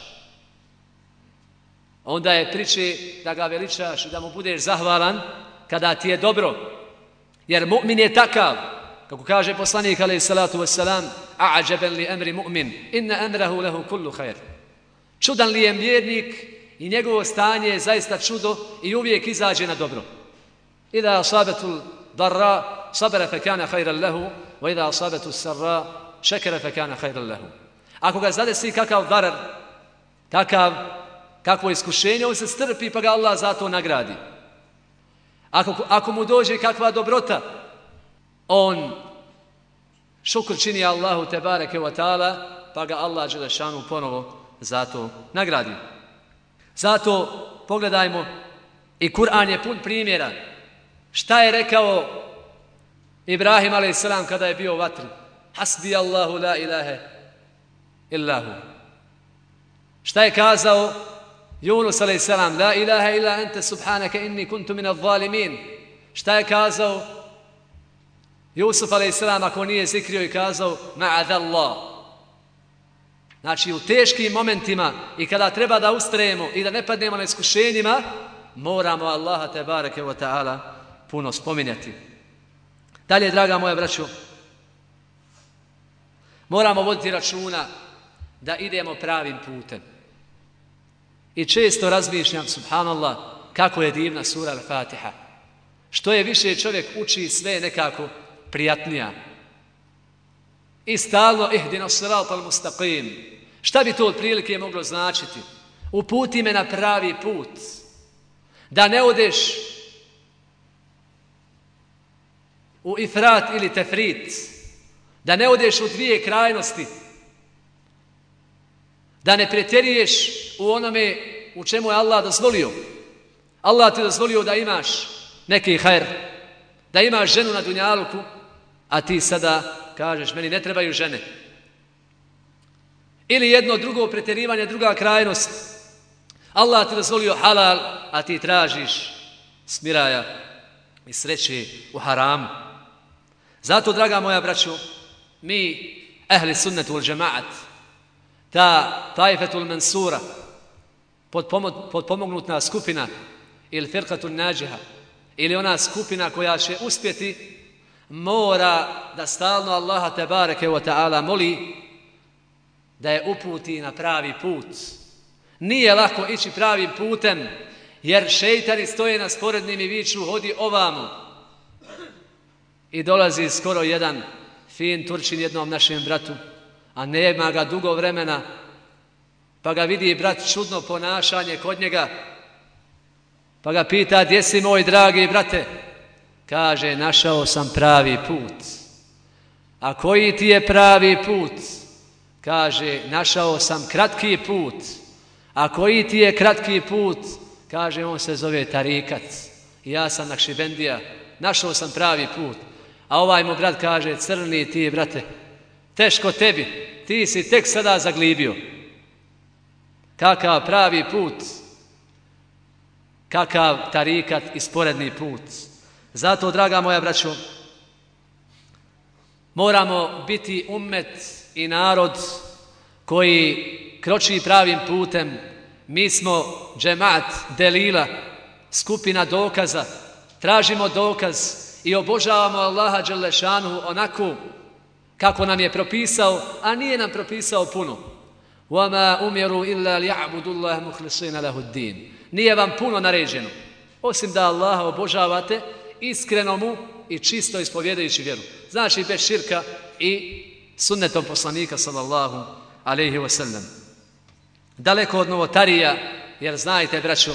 Speaker 6: onda je priče da ga veličaš i da mu budeš zahvalan kada ti je dobro. Jer mu'min je takav, kako kaže poslanik alaih salatu wassalam, a'ađeben li emri mu'min, inna emrahu lehu kullu khair. Čudan li je mjernik i njegovo stanje je zaista čudo i uvijek izađe na dobro. Ida asabetul darra, sabere fe kana khairan lehu, wa ida asabetul sarra, šekere fe kana khairan lehu. Ako ga zadesi kakav darar, kakav, kakvo iskušenje, on se strpi pa ga Allah zato nagradi. Ako, ako mu dođe kakva dobrota, on šukr čini Allahu te bareke wa ta'ala, pa ga Allah Đelešanu ponovo zato nagradi. Zato pogledajmo i Kur'an je pun primjera. Šta je rekao Ibrahim a.s. kada je bio u vatri? Hasbi Allahu la ilahe illahu. Šta je kazao Yunus a.s. La ilaha illa ente subhanaka inni kuntu min al-zalimin. Šta je kazao Jusuf a.s. ako nije zikrio i kazao ma'adallah. Znači u teškim momentima i kada treba da ustrajemo i da ne padnemo na iskušenjima, moramo Allaha te bareke wa ta'ala puno spominjati. Dalje, draga moja braću, moramo voditi računa da idemo pravim putem. I često razmišljam, subhanallah, kako je divna sura Al-Fatiha. Što je više čovjek uči sve nekako prijatnija. I stalno eh, ihdino sirat al mustaqim. Šta bi to od prilike moglo značiti? Uputi me na pravi put. Da ne odeš u ifrat ili tefrit. Da ne odeš u dvije krajnosti. Da ne pretjeriješ u onome u čemu je Allah dozvolio. Allah ti dozvolio da imaš neki hajr. Da imaš ženu na dunjaluku a ti sada kažeš, meni ne trebaju žene. Ili jedno drugo preterivanje, druga krajnost. Allah ti dozvolio halal, a ti tražiš smiraja i sreće u haramu. Zato, draga moja braćo, mi, ehli sunnetu ul džemaat, ta tajfetul mensura, podpomognutna skupina, ili firkatul nađeha, ili ona skupina koja će uspjeti mora da stalno Allaha te bareke wa ta'ala moli da je uputi na pravi put. Nije lako ići pravim putem, jer šeitani stoje na sporednim i viču, hodi ovamo. I dolazi skoro jedan fin Turčin jednom našem bratu, a nema ga dugo vremena, pa ga vidi brat čudno ponašanje kod njega, pa ga pita, gdje si moj dragi brate? Kaže, našao sam pravi put. A koji ti je pravi put? Kaže, našao sam kratki put. A koji ti je kratki put? Kaže, on se zove Tarikat. Ja sam Nakšibendija, našao sam pravi put. A ovaj mu brat kaže, crni ti, brate, teško tebi, ti si tek sada zaglibio. Kakav pravi put, kakav tarikat i sporedni put. Zato, draga moja braćo, moramo biti ummet i narod koji kroči pravim putem. Mi smo džemat, delila, skupina dokaza, tražimo dokaz i obožavamo Allaha Đelešanu onako kako nam je propisao, a nije nam propisao puno. وَمَا أُمِرُوا إِلَّا لِيَعْبُدُ اللَّهَ مُخْلِصِينَ لَهُ الدِّينَ Nije vam puno naređeno, osim da Allaha obožavate iskreno mu i čisto ispovjedajući vjeru. Znači bez širka i sunnetom poslanika sallallahu alaihi wa sallam. Daleko od novotarija, jer znajte, braćo,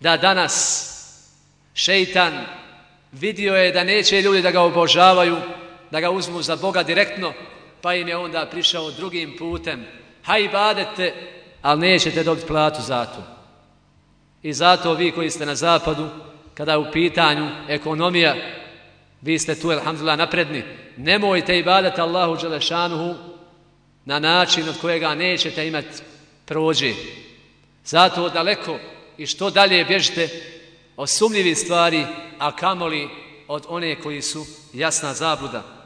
Speaker 6: da danas šeitan vidio je da neće ljudi da ga obožavaju, da ga uzmu za Boga direktno, pa im je onda prišao drugim putem. Haj badete, ali nećete dobiti platu za to. I zato vi koji ste na zapadu, kada je u pitanju ekonomija, vi ste tu, alhamdulillah, napredni, nemojte ibadati Allahu Đelešanuhu na način od kojega nećete imati prođe. Zato daleko i što dalje bježite od sumljivi stvari, a kamoli od one koji su jasna zabluda.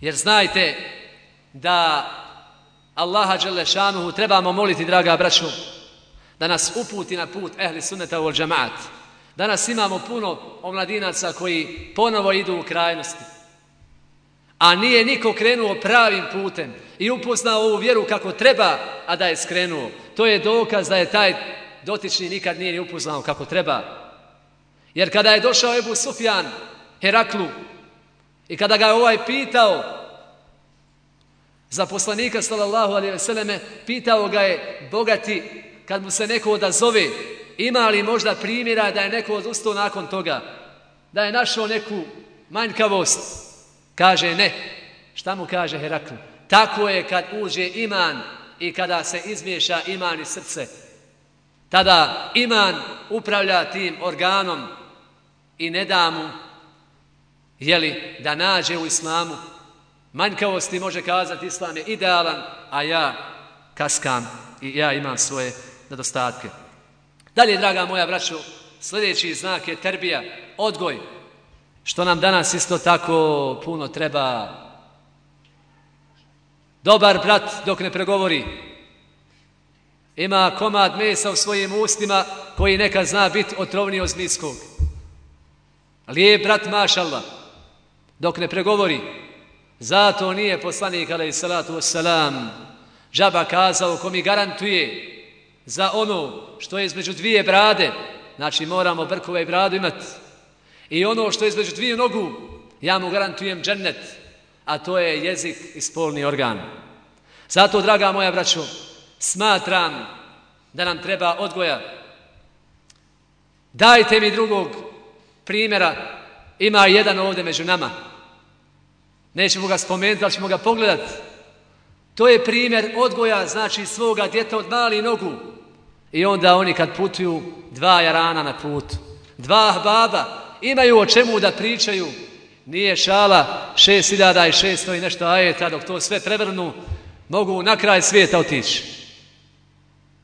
Speaker 6: Jer znajte da Allaha Đelešanuhu trebamo moliti, draga braćo, da nas uputi na put ehli sunneta u džamaat. Danas imamo puno omladinaca koji ponovo idu u krajnosti. A nije niko krenuo pravim putem i upoznao ovu vjeru kako treba, a da je skrenuo. To je dokaz da je taj dotični nikad nije ni upoznao kako treba. Jer kada je došao Ebu Sufjan Heraklu i kada ga je ovaj pitao za poslanika sallallahu alaihi veseleme, pitao ga je bogati kad mu se neko odazove, ima li možda primjera da je neko odustao nakon toga, da je našao neku manjkavost, kaže ne. Šta mu kaže Heraklu? Tako je kad uđe iman i kada se izmiješa iman i srce. Tada iman upravlja tim organom i ne da mu jeli, da nađe u islamu manjkavosti može kazati islam je idealan, a ja kaskam i ja imam svoje nedostatke. Dalje, draga moja braćo, sljedeći znak je terbija, odgoj, što nam danas isto tako puno treba. Dobar brat dok ne pregovori, ima komad mesa u svojim ustima koji neka zna biti otrovniji od zmijskog. Lijep brat mašallah dok ne pregovori, zato nije poslanik, alaih salatu wasalam, žaba kazao ko mi garantuje za ono što je između dvije brade, znači moramo brkove i bradu imati, i ono što je između dvije nogu, ja mu garantujem džennet, a to je jezik i spolni organ. Zato, draga moja braćo, smatram da nam treba odgoja. Dajte mi drugog primjera, ima jedan ovdje među nama. Nećemo ga spomenuti, ali ćemo ga pogledati. To je primjer odgoja, znači svoga djeta od mali nogu. I onda oni kad putuju, dva jarana na putu, dva baba, imaju o čemu da pričaju. Nije šala, šest hiljada i šesto i nešto ajeta, dok to sve prevrnu, mogu na kraj svijeta otići.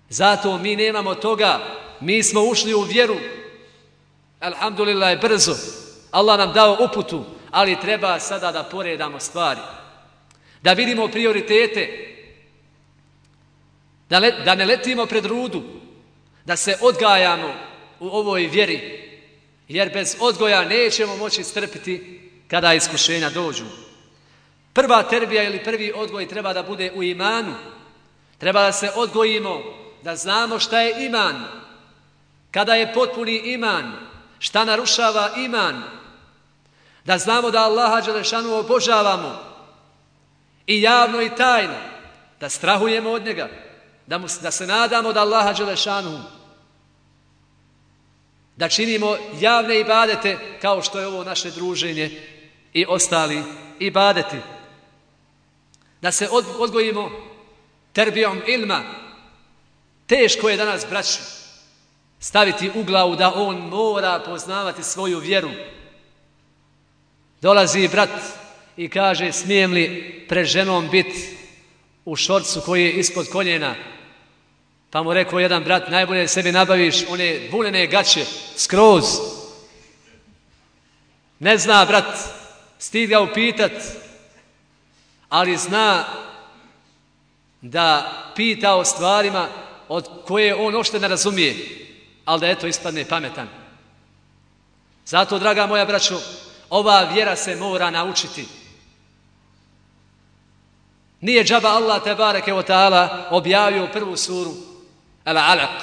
Speaker 6: Zato mi nemamo toga, mi smo ušli u vjeru. Alhamdulillah je brzo. Allah nam dao uputu, ali treba sada da poredamo stvari. Da vidimo prioritete. Da, let, da ne letimo pred rudu. Da se odgajamo u ovoj vjeri. Jer bez odgoja nećemo moći strpiti kada iskušenja dođu. Prva terbija ili prvi odgoj treba da bude u imanu. Treba da se odgojimo, da znamo šta je iman. Kada je potpuni iman, šta narušava iman. Da znamo da Allaha Đelešanu obožavamo i javno i tajno, da strahujemo od njega, da, mu, da se nadamo da Allaha Đelešanu da činimo javne ibadete kao što je ovo naše druženje i ostali ibadeti. Da se odgojimo terbijom ilma. Teško je danas, braći, staviti u glavu da on mora poznavati svoju vjeru. Dolazi brat i kaže smijem li pred ženom biti u šorcu koji je ispod koljena. Pa mu rekao jedan brat, najbolje sebi nabaviš one vunene gaće, skroz. Ne zna brat, stid ga upitat, ali zna da pita o stvarima od koje on ošte ne razumije, ali da eto ispadne pametan. Zato, draga moja braćo, ova vjera se mora naučiti. Nije džaba Allah tebareke o ta'ala objavio prvu suru Al Alaq.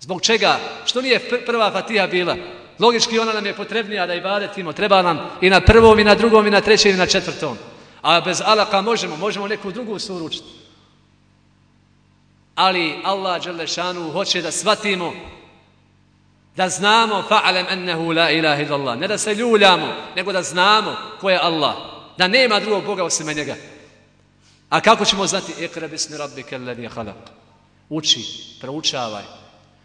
Speaker 6: Zbog čega? Što nije prva fatiha bila? Logički ona nam je potrebnija da ibadetimo. Treba nam i na prvom, i na drugom, i na trećem, i na četvrtom. A bez Alaqa možemo, možemo neku drugu suru učiti. Ali Allah Đelešanu hoće da svatimo da znamo fa'alem ennehu la ilaha illallah. Ne da se ljuljamo, nego da znamo ko je Allah. Da nema drugog Boga osim njega. A kako ćemo znati? Ikra bismi rabbike alladhi khalaq. Uči, proučavaj.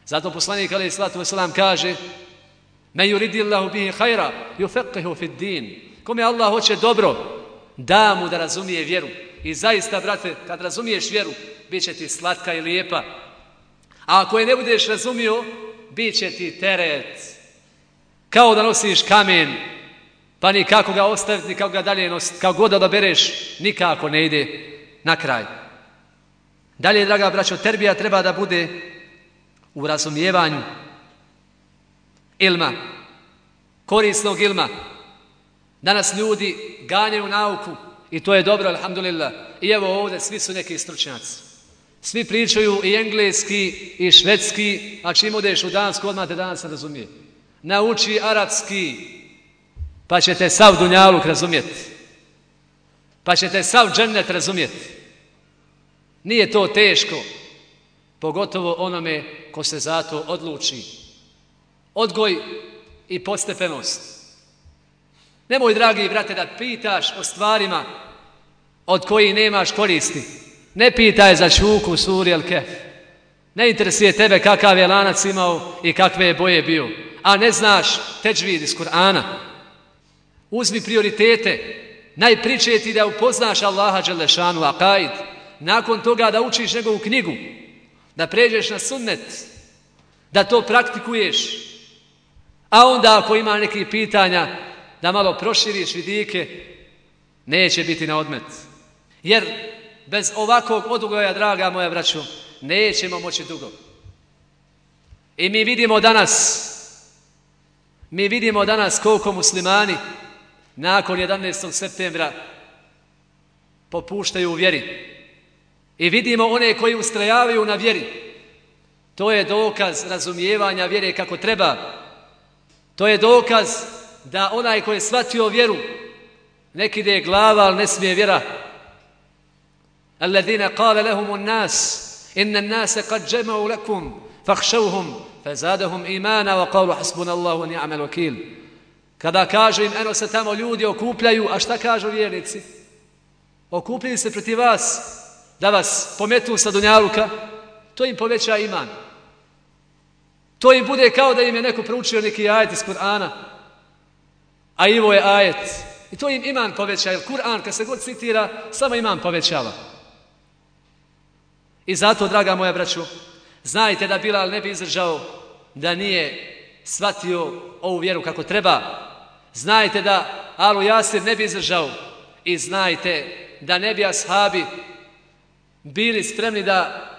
Speaker 6: Zato poslanik alaih salatu wasalam kaže: "Men yuridillahu bihi khaira yufaqihu fi din." Kome Allah hoće dobro, da mu da razumije vjeru. I zaista, brate, kad razumiješ vjeru, bit će ti slatka i lijepa. A ako je ne budeš razumio, bit će ti teret. Kao da nosiš kamen, pa ni kako ga ostaviti, ni kako ga dalje nositi, kao god da bereš, nikako ne ide na kraj. Dalje, draga braćo, terbija treba da bude u razumijevanju ilma, korisnog ilma. Danas ljudi ganjaju nauku i to je dobro, alhamdulillah. I evo ovdje svi su neki stručnjaci. Svi pričaju i engleski i švedski, a čim odeš u Dansku, odmah te danas razumije. Nauči arapski, pa ćete sav dunjaluk razumjeti. Pa ćete sav džennet razumjeti. Nije to teško, pogotovo onome ko se zato odluči. Odgoj i postepenost. Nemoj, dragi brate, da pitaš o stvarima od koji nemaš koristi. Ne pitaj za šuku, suri el kef. Ne interesuje tebe kakav je lanac imao i kakve je boje bio. A ne znaš teđvid iz Kur'ana. Uzmi prioritete. Najpriče ti da upoznaš Allaha Đelešanu, akaid. Nakon toga da učiš njegovu knjigu. Da pređeš na sunnet. Da to praktikuješ. A onda ako ima neki pitanja da malo proširiš vidike, neće biti na odmet. Jer bez ovakvog odgoja, draga moja braćo, nećemo moći dugo. I mi vidimo danas, mi vidimo danas koliko muslimani nakon 11. septembra popuštaju u vjeri. I vidimo one koji ustrajavaju na vjeri. To je dokaz razumijevanja vjere kako treba. To je dokaz da onaj koji je shvatio vjeru, neki da je glava, ali ne smije vjera. Alladine kale lehum un nas, inna nase kad džemau lekum, fahšavhum, fazadahum imana, wa kalu hasbun Allahu ni'amel vakil. Kada kažu im, eno se tamo ljudi okupljaju, a šta kažu vjernici? Okupljaju se protiv vas, da vas pometu sa dunjaluka, to im poveća iman. To im bude kao da im je neko proučio neki ajet iz Kur'ana, a Ivo je ajet. I to im iman poveća, jer Kur'an kad se god citira, samo iman povećava. I zato, draga moja braću, znajte da Bilal ne bi izdržao da nije shvatio ovu vjeru kako treba. Znajte da Alu Jasir ne bi izdržao i znajte da ne bi ashabi bili spremni da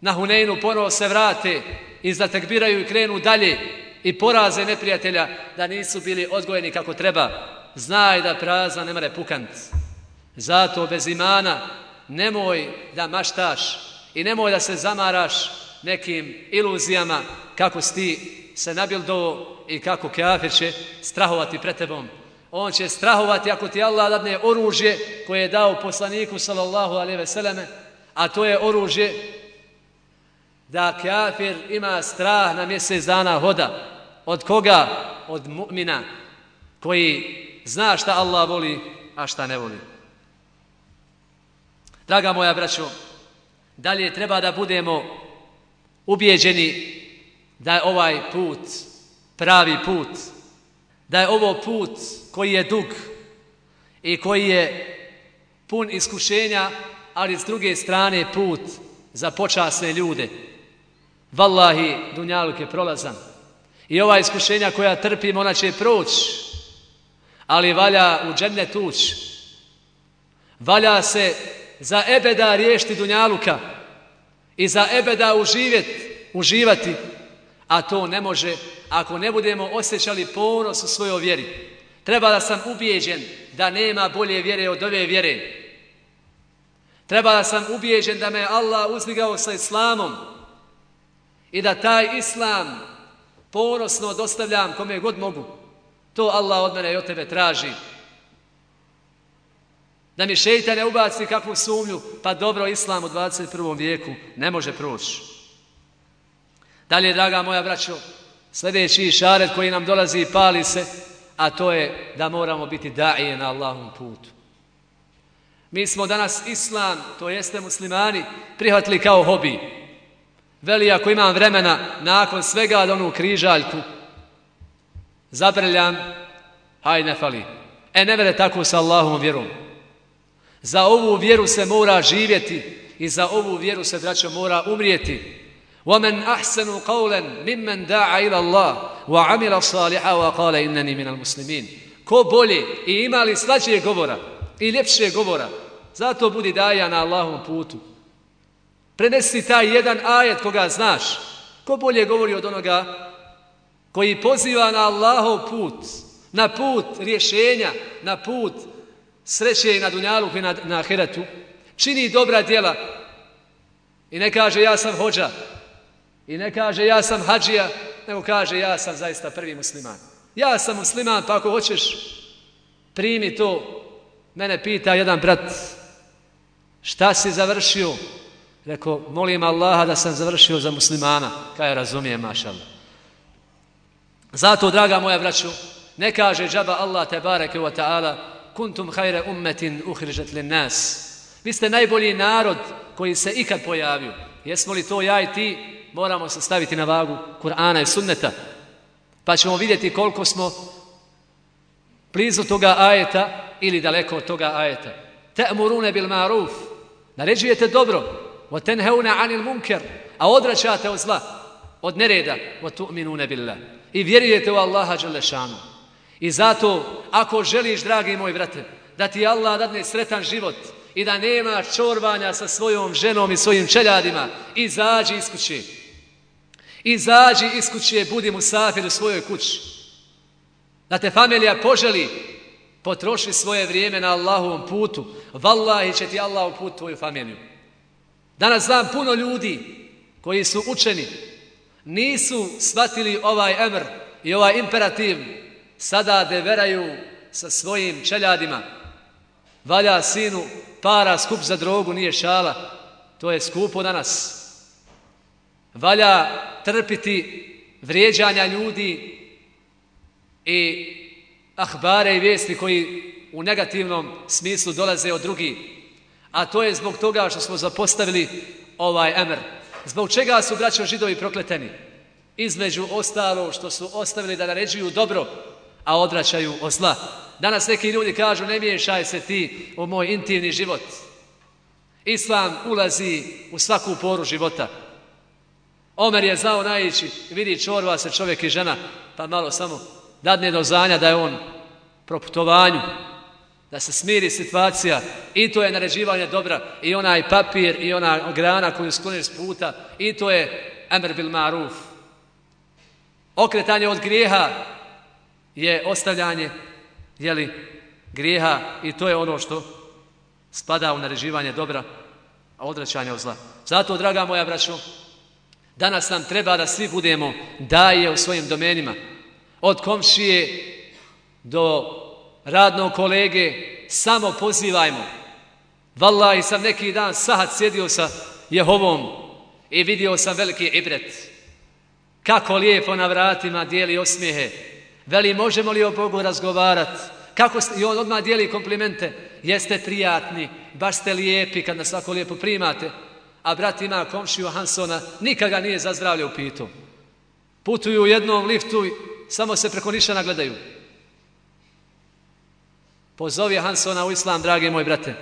Speaker 6: na Huneinu ponovo se vrate i zatekbiraju i krenu dalje i poraze neprijatelja da nisu bili odgojeni kako treba. Znaj da prazna ne mare pukant. Zato bez imana nemoj da maštaš i nemoj da se zamaraš nekim iluzijama kako si ti se nabil do i kako kafir će strahovati pred tebom. On će strahovati ako ti Allah dadne oružje koje je dao poslaniku sallallahu alaihi ve selleme, a to je oružje da kafir ima strah na mjesec dana hoda. Od koga? Od mu'mina koji zna šta Allah voli, a šta ne voli. Draga moja braćo, dalje treba da budemo ubijeđeni da je ovaj put pravi put. da je ovo put koji je dug i koji je pun iskušenja, ali s druge strane put za počasne ljude. Wallahi, Dunjaluk je prolazan. I ova iskušenja koja trpimo, ona će proći. Ali valja u džene tuć. Valja se za ebeda riješiti Dunjaluka i za ebeda uživjet, uživati, a to ne može ako ne budemo osjećali ponos u svojoj vjeri. Treba da sam ubijeđen da nema bolje vjere od ove vjere. Treba da sam ubijeđen da me Allah uzdigao sa islamom i da taj islam ponosno dostavljam kome god mogu. To Allah od mene i od tebe traži. Da mi šeitan ne ubaci kakvu sumnju, pa dobro, islam u 21. vijeku ne može proći. Dalje, draga moja braćo, sljedeći šaret koji nam dolazi i pali se, a to je da moramo biti daije na Allahom putu. Mi smo danas islam, to jeste muslimani, prihvatili kao hobi Veli, ako imam vremena, nakon svega da onu križaljku, zabrljam, haj ne fali. E ne vere tako sa Allahom vjerom. Za ovu vjeru se mora živjeti i za ovu vjeru se, braćo, mora umrijeti. ومن أحسن قولا ممن دعا إلى الله وعمل صالحا وقال إنني من المسلمين ko bolje i ima li slađe govora i ljepše govora zato budi daja na Allahom putu prenesi taj jedan ajet koga znaš ko bolje govori od onoga koji poziva na Allahov put na put rješenja na put sreće na dunjalu i na, na ahiretu čini dobra djela i ne kaže ja sam hođa I ne kaže ja sam hađija, nego kaže ja sam zaista prvi musliman. Ja sam musliman, pa ako hoćeš primi to. Mene pita jedan brat, šta si završio? Rekao, molim Allaha da sam završio za muslimana. Kaj je razumijem, mašallah. Zato, draga moja braću, ne kaže džaba Allah te bareke wa ta'ala kuntum hajre ummetin uhrižet li nas. Vi ste najbolji narod koji se ikad pojavio. Jesmo li to ja i ti? moramo se staviti na vagu Kur'ana i sunneta, pa ćemo vidjeti koliko smo blizu toga ajeta ili daleko od toga ajeta. Te'murune bil maruf, naređujete dobro, wa tenheune anil munker, a odraćate od zla, od nereda, wa tu'minuna billah. I vjerujete u Allaha Đalešanu. I zato, ako želiš, dragi moj brate, da ti Allah dadne sretan život i da nema čorvanja sa svojom ženom i svojim čeljadima, izađi iz kuće. Izađi iz kuće, budi musafir u svojoj kući. Da te familija poželi, potroši svoje vrijeme na Allahovom putu. Vallahi će ti Allah uput tvoju familiju. Danas znam puno ljudi koji su učeni, nisu shvatili ovaj emr i ovaj imperativ, sada deveraju sa svojim čeljadima. Valja sinu, para skup za drogu, nije šala. To je skupo danas. Valja trpiti vrijeđanja ljudi i ahbare i vijesti koji u negativnom smislu dolaze od drugi. A to je zbog toga što smo zapostavili ovaj emr. Zbog čega su braćo židovi prokleteni? Između ostalo što su ostavili da naređuju dobro, a odraćaju o zla. Danas neki ljudi kažu ne miješaj se ti u moj intimni život. Islam ulazi u svaku poru života. Omer je znao najići, vidi čorva se čovjek i žena, pa malo samo dadne do zanja da je on proputovanju, da se smiri situacija i to je naređivanje dobra i onaj papir i ona grana koju skloniš s puta i to je Emer bil Maruf. Okretanje od grijeha je ostavljanje jeli, grijeha i to je ono što spada u naređivanje dobra, a odraćanje od zla. Zato, draga moja braćo, Danas nam treba da svi budemo daje u svojim domenima. Od komšije do radnog kolege samo pozivajmo. Wallahi sam neki dan sahat sjedio sa Jehovom i vidio sam veliki ibret. Kako lijepo na vratima dijeli osmijehe. Veli, možemo li o Bogu razgovarati? Kako ste, I on odmah dijeli komplimente. Jeste prijatni, baš ste lijepi kad nas svako lijepo primate a brat ima komšiju Hansona, nikada nije za zdravlje upitu. Putuju u jednom liftu, samo se preko niša nagledaju. Pozovi Hansona u islam, dragi moj brate.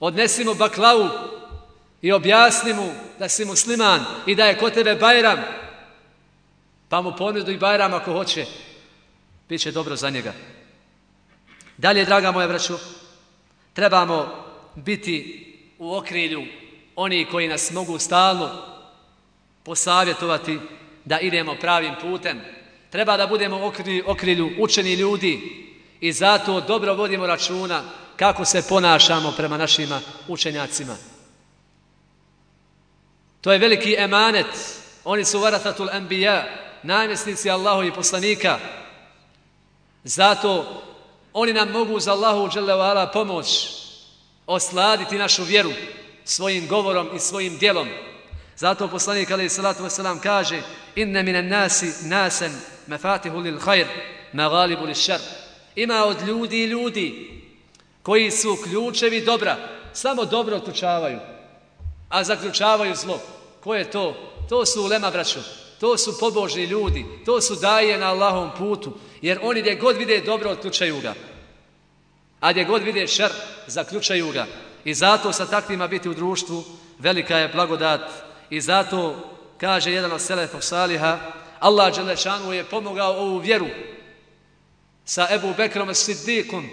Speaker 6: Odnesi mu baklavu i objasni mu da si musliman i da je kod tebe bajram. Pa mu ponudu i bajram ako hoće. Biće dobro za njega. Dalje, draga moja braću, trebamo biti u okrilju oni koji nas mogu stalno posavjetovati da idemo pravim putem. Treba da budemo u okrilju učeni ljudi i zato dobro vodimo računa kako se ponašamo prema našima učenjacima. To je veliki emanet. Oni su varatatul anbiya, namjesnici Allahu i poslanika. Zato oni nam mogu za Allahu dželevala pomoć osladiti našu vjeru svojim govorom i svojim dijelom. Zato poslanik alejhi salatu vesselam kaže: "Inna minan nasi nasan mafatihu lil khair, maghalibu lil shar." Ima od ljudi i ljudi koji su ključevi dobra, samo dobro otključavaju, a zaključavaju zlo. Ko je to? To su ulema braćo. To su pobožni ljudi. To su daje na Allahom putu. Jer oni gdje god vide dobro, otključaju ga. A gdje god vide šer, zaključaju ga. I zato sa takvima biti u društvu velika je blagodat. I zato kaže jedan od selefog saliha, Allah Đelešanu je pomogao ovu vjeru sa Ebu Bekrom Siddiqom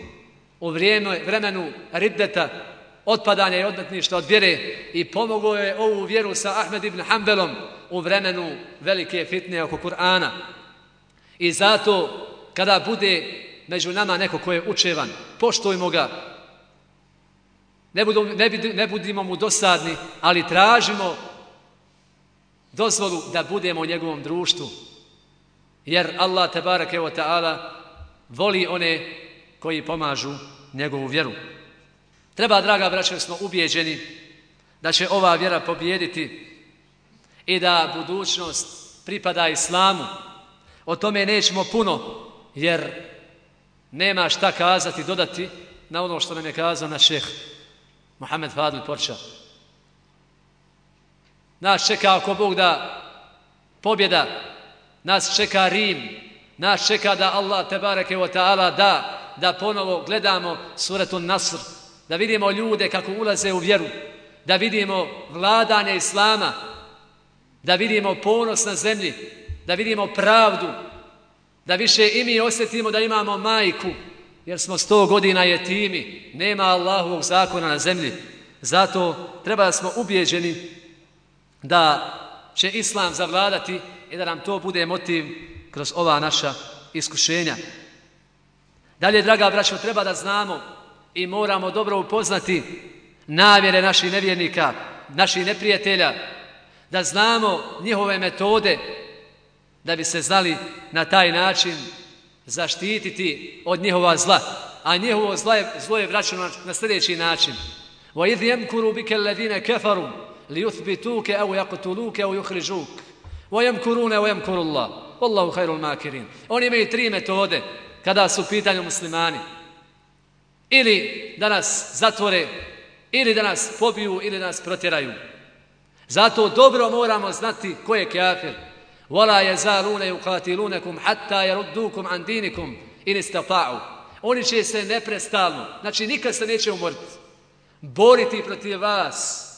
Speaker 6: u vrijeme, vremenu riddeta, otpadanja i odmetništa od vjere i pomogao je ovu vjeru sa Ahmed ibn Hanbelom u vremenu velike fitne oko Kur'ana. I zato kada bude među nama neko ko je učevan, poštojmo ga, ne, budu, ne, ne budimo mu dosadni, ali tražimo dozvolu da budemo u njegovom društvu. Jer Allah, tabarake wa ta'ala, voli one koji pomažu njegovu vjeru. Treba, draga braća, smo ubijeđeni da će ova vjera pobjediti i da budućnost pripada islamu. O tome nećemo puno, jer nema šta kazati, dodati na ono što nam je kazao na šeh Mohamed Fadl Porča. Nas čeka ako Bog da pobjeda, nas čeka Rim, nas čeka da Allah tebareke wa ta'ala da, da ponovo gledamo suratu Nasr, da vidimo ljude kako ulaze u vjeru, da vidimo vladanje Islama, da vidimo ponos na zemlji, da vidimo pravdu, da više i mi osjetimo da imamo majku, jer smo sto godina jetimi, nema Allahovog zakona na zemlji. Zato treba da smo ubjeđeni da će Islam zavladati i da nam to bude motiv kroz ova naša iskušenja. Dalje, draga braćo, treba da znamo i moramo dobro upoznati navjere naših nevjernika, naših neprijatelja, da znamo njihove metode da bi se znali na taj način zaštititi od njihova zla. A njihovo zlo je, zlo je vraćano na sljedeći način. وَإِذْ يَمْكُرُوا بِكَ الَّذِينَ كَفَرُوا لِيُثْبِتُوكَ أَوْ يَقْتُلُوكَ أَوْ يُخْرِجُوكَ وَيَمْكُرُونَ وَيَمْكُرُ اللَّهُ Wallahu khairul makirin. Oni imaju tri metode kada su u pitanju muslimani. Ili da nas zatvore, ili da nas pobiju, ili da nas protjeraju. Zato dobro moramo znati ko je kafir. Wala yazaluna yuqatilunakum hatta yaruddukum an dinikum in istata'u. Oni će se neprestalno, znači nikad se neće umoriti, boriti protiv vas,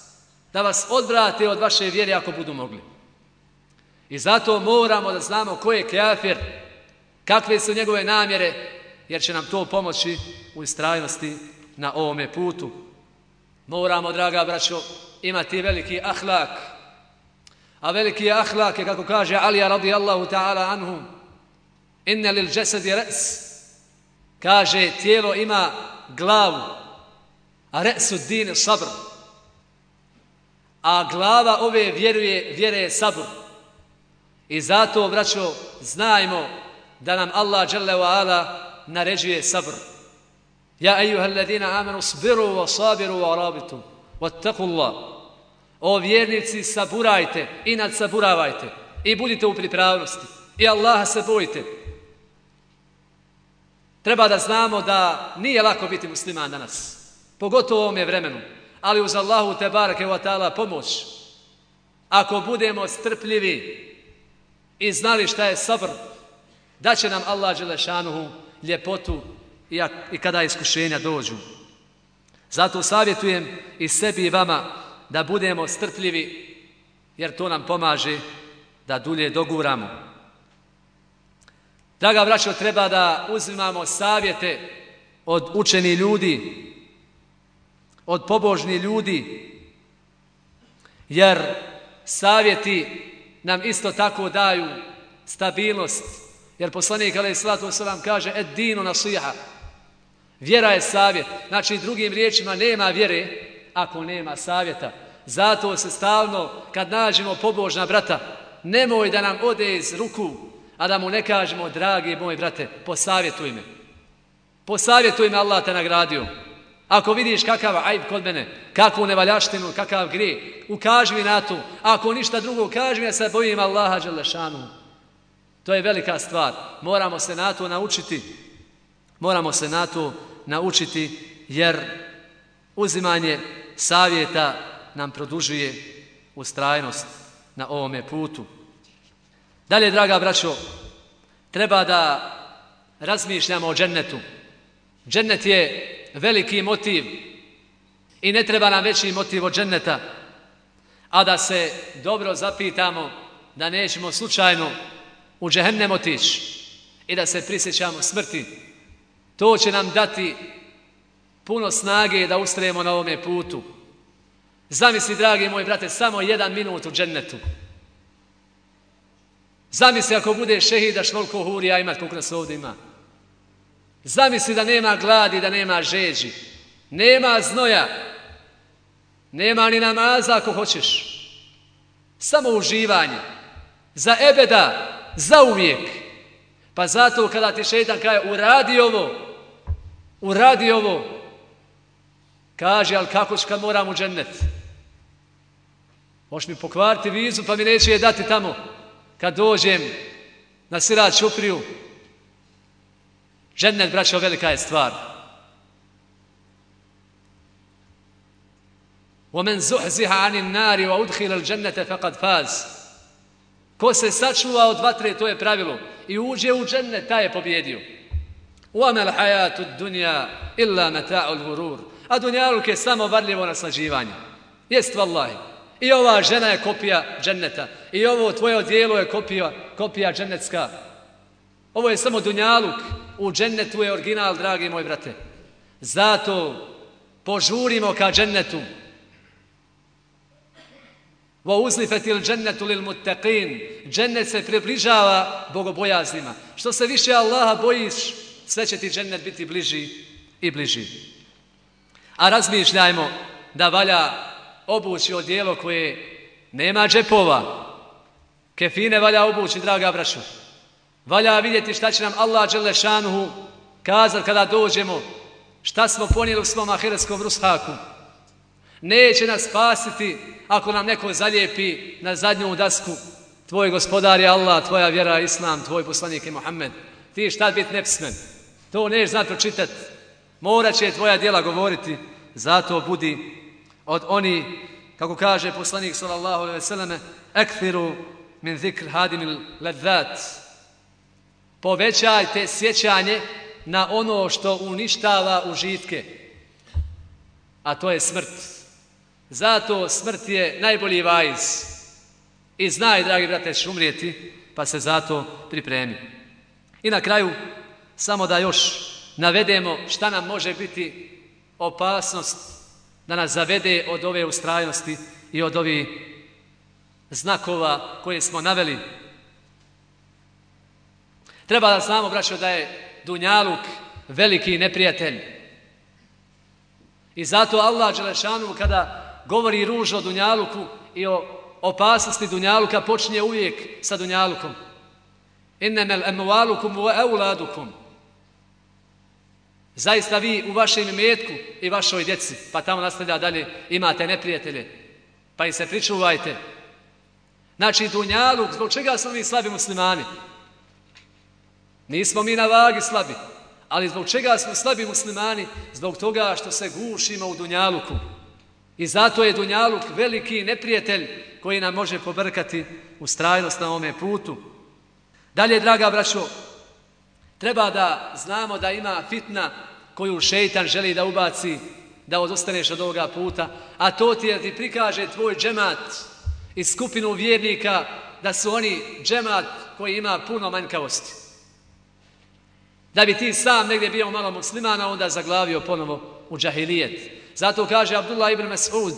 Speaker 6: da vas odvrate od vaše vjere ako budu mogli. I zato moramo da znamo ko je kafir, kakve su njegove namjere, jer će nam to pomoći u istrajnosti na ovome putu. Moramo, draga braćo, imati veliki ahlak, A veliki ahlak je, kako kaže Alija radijallahu ta'ala anhu, inne lil džesedi res, kaže tijelo ima glavu, a resu dine sabr. A glava ove vjeruje, vjere je sabr. I zato, braćo, znajmo da nam Allah dželle ve ala naređuje sabr. Ja ejuha alladina amanu sbiru wa sabiru wa rabitu. wattaqullah. O vjernici, saburajte i nadsaburavajte i budite u pripravnosti i Allaha se bojite. Treba da znamo da nije lako biti musliman danas, pogotovo u ovom vremenu, ali uz Allahu te barake wa ta'ala pomoć. Ako budemo strpljivi i znali šta je sabr, da će nam Allah Đelešanuhu ljepotu i kada iskušenja dođu. Zato savjetujem i sebi i vama da budemo strpljivi, jer to nam pomaže da dulje doguramo. Draga braćo, treba da uzimamo savjete od učeni ljudi, od pobožni ljudi, jer savjeti nam isto tako daju stabilnost, jer poslanik alaih sallatu wasalam kaže ed dinu nasiha, vjera je savjet, znači drugim riječima nema vjere ako nema savjeta. Zato se stalno, kad nađemo pobožna brata, nemoj da nam ode iz ruku, a da mu ne kažemo, dragi moj brate, posavjetuj me. Posavjetuj me, Allah te nagradio. Ako vidiš kakav ajb kod mene, kakvu nevaljaštinu, kakav grije, ukaži mi na to. Ako ništa drugo, kaži mi, ja se bojim Allaha Đelešanu. To je velika stvar. Moramo se na to naučiti. Moramo se na to naučiti, jer uzimanje savjeta nam produžuje ustrajnost na ovome putu. Dalje, draga braćo, treba da razmišljamo o džennetu. Džennet je veliki motiv i ne treba nam veći motiv od dženneta, a da se dobro zapitamo da nećemo slučajno u džehennem otići i da se prisjećamo smrti. To će nam dati puno snage da ustrajemo na ovome putu. Zamisli, dragi moji brate, samo jedan minut u džennetu. Zamisli ako bude šehida da hurija imat koliko nas ovdje ima. Zamisli da nema gladi, da nema žeđi. Nema znoja. Nema ni namaza ako hoćeš. Samo uživanje. Za ebeda, za uvijek. Pa zato kada ti šeitan kaže uradi ovo, uradi ovo, kaže, ali kako ću kad moram u džennet? Možeš mi pokvariti vizu pa mi neće je dati tamo kad dođem na sirat čupriju. Džennet, braćo, velika je stvar. ومن زحزح عن النار وادخل الجنه فقد فاز ko se sačuva od vatre to je pravilo i uđe u džennet taj je pobjedio وما الحياه الدنيا الا متاع الغرور a dunjaluk je samo varljivo naslađivanje jest vallahi i ova žena je kopija dženneta i ovo tvoje odijelo je kopija kopija džennetska ovo je samo dunjaluk u džennetu je original, dragi moj brate. Zato požurimo ka džennetu. Wa uzlifetil džennetu lil muttaqin. Džennet se približava bogobojaznima. Što se više Allaha bojiš, sve će ti džennet biti bliži i bliži. A razmišljajmo da valja obući odijelo koje nema džepova. Kefine valja obući, draga braćo. Valja vidjeti šta će nam Allah Đelešanuhu kazat kada dođemo, šta smo ponijeli u svom ahiretskom rushaku. Neće nas spasiti ako nam neko zalijepi na zadnju dasku tvoj gospodar je Allah, tvoja vjera je Islam, tvoj poslanik je Muhammed. Ti šta biti nepismen? To neš znati pročitat. Morat će tvoja djela govoriti. Zato budi od oni, kako kaže poslanik sallallahu alaihi ve selleme, ekfiru min zikr hadimil ledvat povećajte sjećanje na ono što uništava užitke, a to je smrt. Zato smrt je najbolji vajz i znaj, dragi brate, ćeš umrijeti, pa se zato pripremi. I na kraju, samo da još navedemo šta nam može biti opasnost da nas zavede od ove ustrajnosti i od ovih znakova koje smo naveli Treba da znamo, braćo, da je Dunjaluk veliki neprijatelj. I zato Allah Đelešanu kada govori ružo o Dunjaluku i o opasnosti Dunjaluka počinje uvijek sa Dunjalukom. Innemel emualukum u euladukum. Zaista vi u vašem imetku i vašoj djeci, pa tamo nastavlja dalje, imate neprijatelje, pa i se pričuvajte. Znači, Dunjaluk, zbog čega smo mi slabi muslimani? Nismo mi na vagi slabi, ali zbog čega smo slabi muslimani? Zbog toga što se gušimo u Dunjaluku. I zato je Dunjaluk veliki neprijatelj koji nam može pobrkati u strajnost na ome putu. Dalje, draga braćo, Treba da znamo da ima fitna koju šeitan želi da ubaci, da odostaneš od ovoga puta, a to ti je ti prikaže tvoj džemat i skupinu vjernika da su oni džemat koji ima puno manjkavosti. Da bi ti sam negdje bio malo muslimana, onda zaglavio ponovo u džahilijet. Zato kaže Abdullah ibn Mas'ud,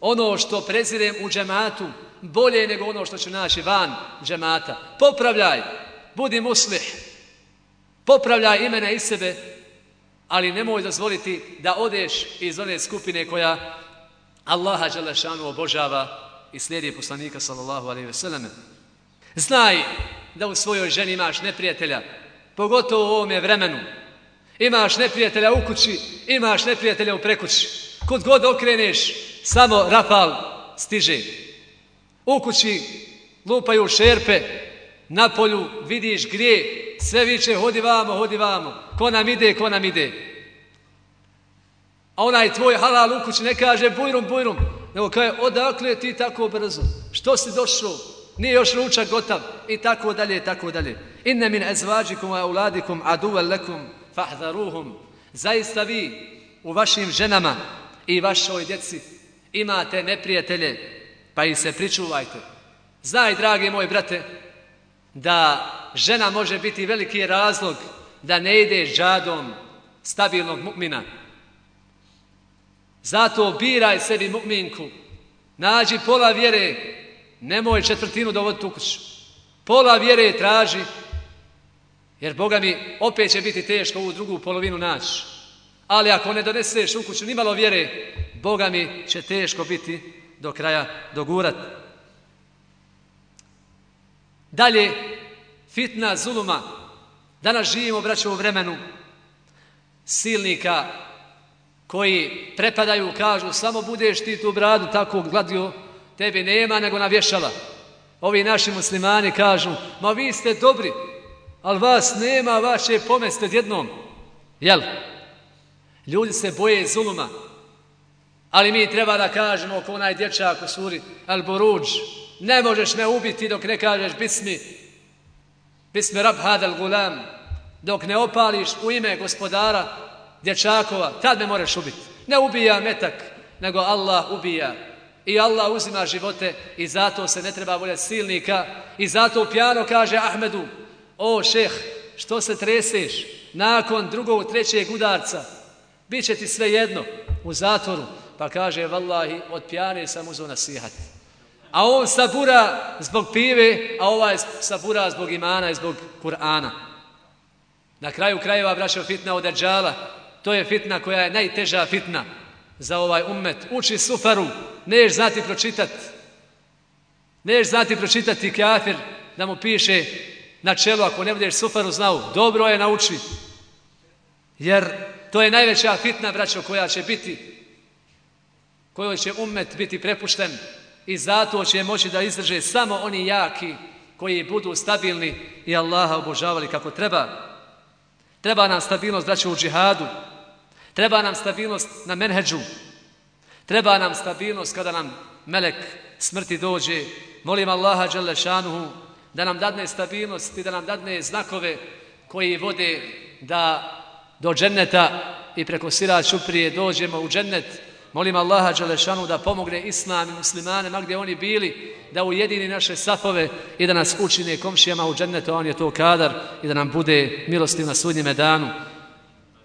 Speaker 6: ono što prezirem u džematu, bolje nego ono što će naći van džemata. Popravljaj, budi muslih, popravljaj imena iz sebe, ali nemoj dozvoliti da odeš iz one skupine koja Allaha Đalešanu obožava i slijedi poslanika sallallahu alaihi ve selleme. Znaj da u svojoj ženi imaš neprijatelja, pogotovo u ovome vremenu. Imaš neprijatelja u kući, imaš neprijatelja u prekući. Kod god okreneš, samo rafal stiže. U kući lupaju šerpe, na polju vidiš grije, sve viće hodi vamo, hodi vamo, ko nam ide, ko nam ide. A onaj tvoj halal u kući ne kaže bujrum, bujrum, nego kaže odakle ti tako brzo, što si došao, nije još ručak gotov, i tako dalje, i tako dalje. Inne min ezvađikum wa auladikum aduvel lekum fahdharuhum. Zaista vi u vašim ženama i vašoj djeci imate neprijatelje, pa ih se pričuvajte. Znaj, dragi moj brate, da žena može biti veliki razlog da ne ide žadom stabilnog mukmina. Zato biraj sebi mukminku, nađi pola vjere, nemoj četvrtinu dovoditi u kuću. Pola vjere traži, jer Boga mi opet će biti teško ovu drugu polovinu naći. Ali ako ne doneseš u kuću nimalo vjere, Boga mi će teško biti do kraja dogurat. Dalje, fitna zuluma. Danas živimo, braćo, u vremenu silnika koji prepadaju, kažu, samo budeš ti tu bradu tako gladio, Tebe nema nego navješala. Ovi naši muslimani kažu, ma vi ste dobri, ali vas nema, vaše pomeste jednom. Jel? Ljudi se boje zuluma. Ali mi treba da kažemo oko onaj dječak u suri Al-Buruđ, ne možeš me ubiti dok ne kažeš bismi, bismi rab hadal gulam, dok ne opališ u ime gospodara dječakova, tad me moraš ubiti. Ne ubija metak, nego Allah ubija. I Allah uzima živote i zato se ne treba voljeti silnika i zato pjano kaže Ahmedu, o šeh, što se treseš nakon drugog, trećeg udarca, Biće ti sve jedno u zatvoru, pa kaže, vallahi, od pjane sam uzao nasihati. A on sabura zbog pive, a ovaj sabura zbog imana i zbog Kur'ana. Na kraju krajeva, braćo, fitna od Adjala. to je fitna koja je najteža fitna za ovaj ummet. Uči suferu neš znati pročitat. Neš znati pročitati kafir da mu piše na čelu, ako ne budeš sufaru znao, dobro je nauči. Jer to je najveća fitna, braćo, koja će biti kojoj će ummet biti prepušten i zato će moći da izdrže samo oni jaki koji budu stabilni i Allaha obožavali kako treba. Treba nam stabilnost, braćo, u džihadu. Treba nam stabilnost na menheđu. Treba nam stabilnost kada nam melek smrti dođe. Molim Allaha Đalešanuhu da nam dadne stabilnost i da nam dadne znakove koji vode da do dženneta i preko sira čuprije dođemo u džennet Molim Allaha Đalešanu da pomogne islam i muslimane, ma gdje oni bili, da ujedini naše safove i da nas učine komšijama u džennetu, on je to kadar i da nam bude milostiv na sudnjime danu.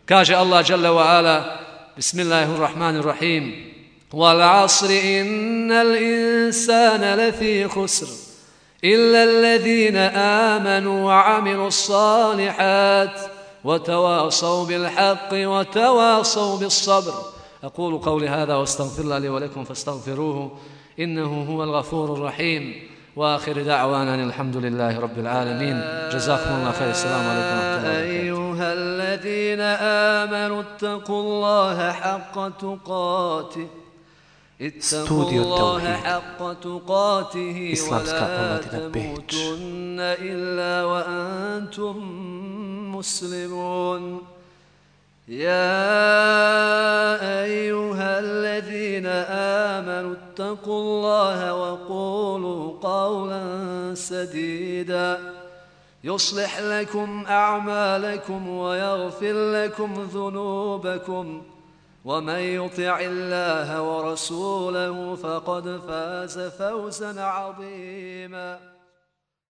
Speaker 6: Kaže Allah Đalla wa ala, Bismillahirrahmanirrahim, وَالْعَصْرِ إِنَّ الْإِنسَانَ لَفِي خُسْرٍ إِلَّا الَّذِينَ آمَنُوا وَعَمِلُوا الصَّالِحَاتِ وَتَوَاصَوْا بِالْحَقِّ وَتَوَاصَوْا بِالصَّبْرِ. أقول قولي هذا واستغفر الله لي ولكم فاستغفروه إنه هو الغفور الرحيم. وآخر دعوانا الحمد لله رب العالمين. جزاكم الله خير. السلام عليكم ورحمة الله
Speaker 9: أيها الذين آمنوا اتقوا الله حق تقاته. ولا تموتن إلا وأنتم مسلمون. يا أيها الذين آمنوا اتقوا الله وقولوا قولا سديدا.
Speaker 8: يصلح لكم أعمالكم ويغفر لكم ذنوبكم. ومن يطع الله ورسوله فقد فاز فوزا عظيما.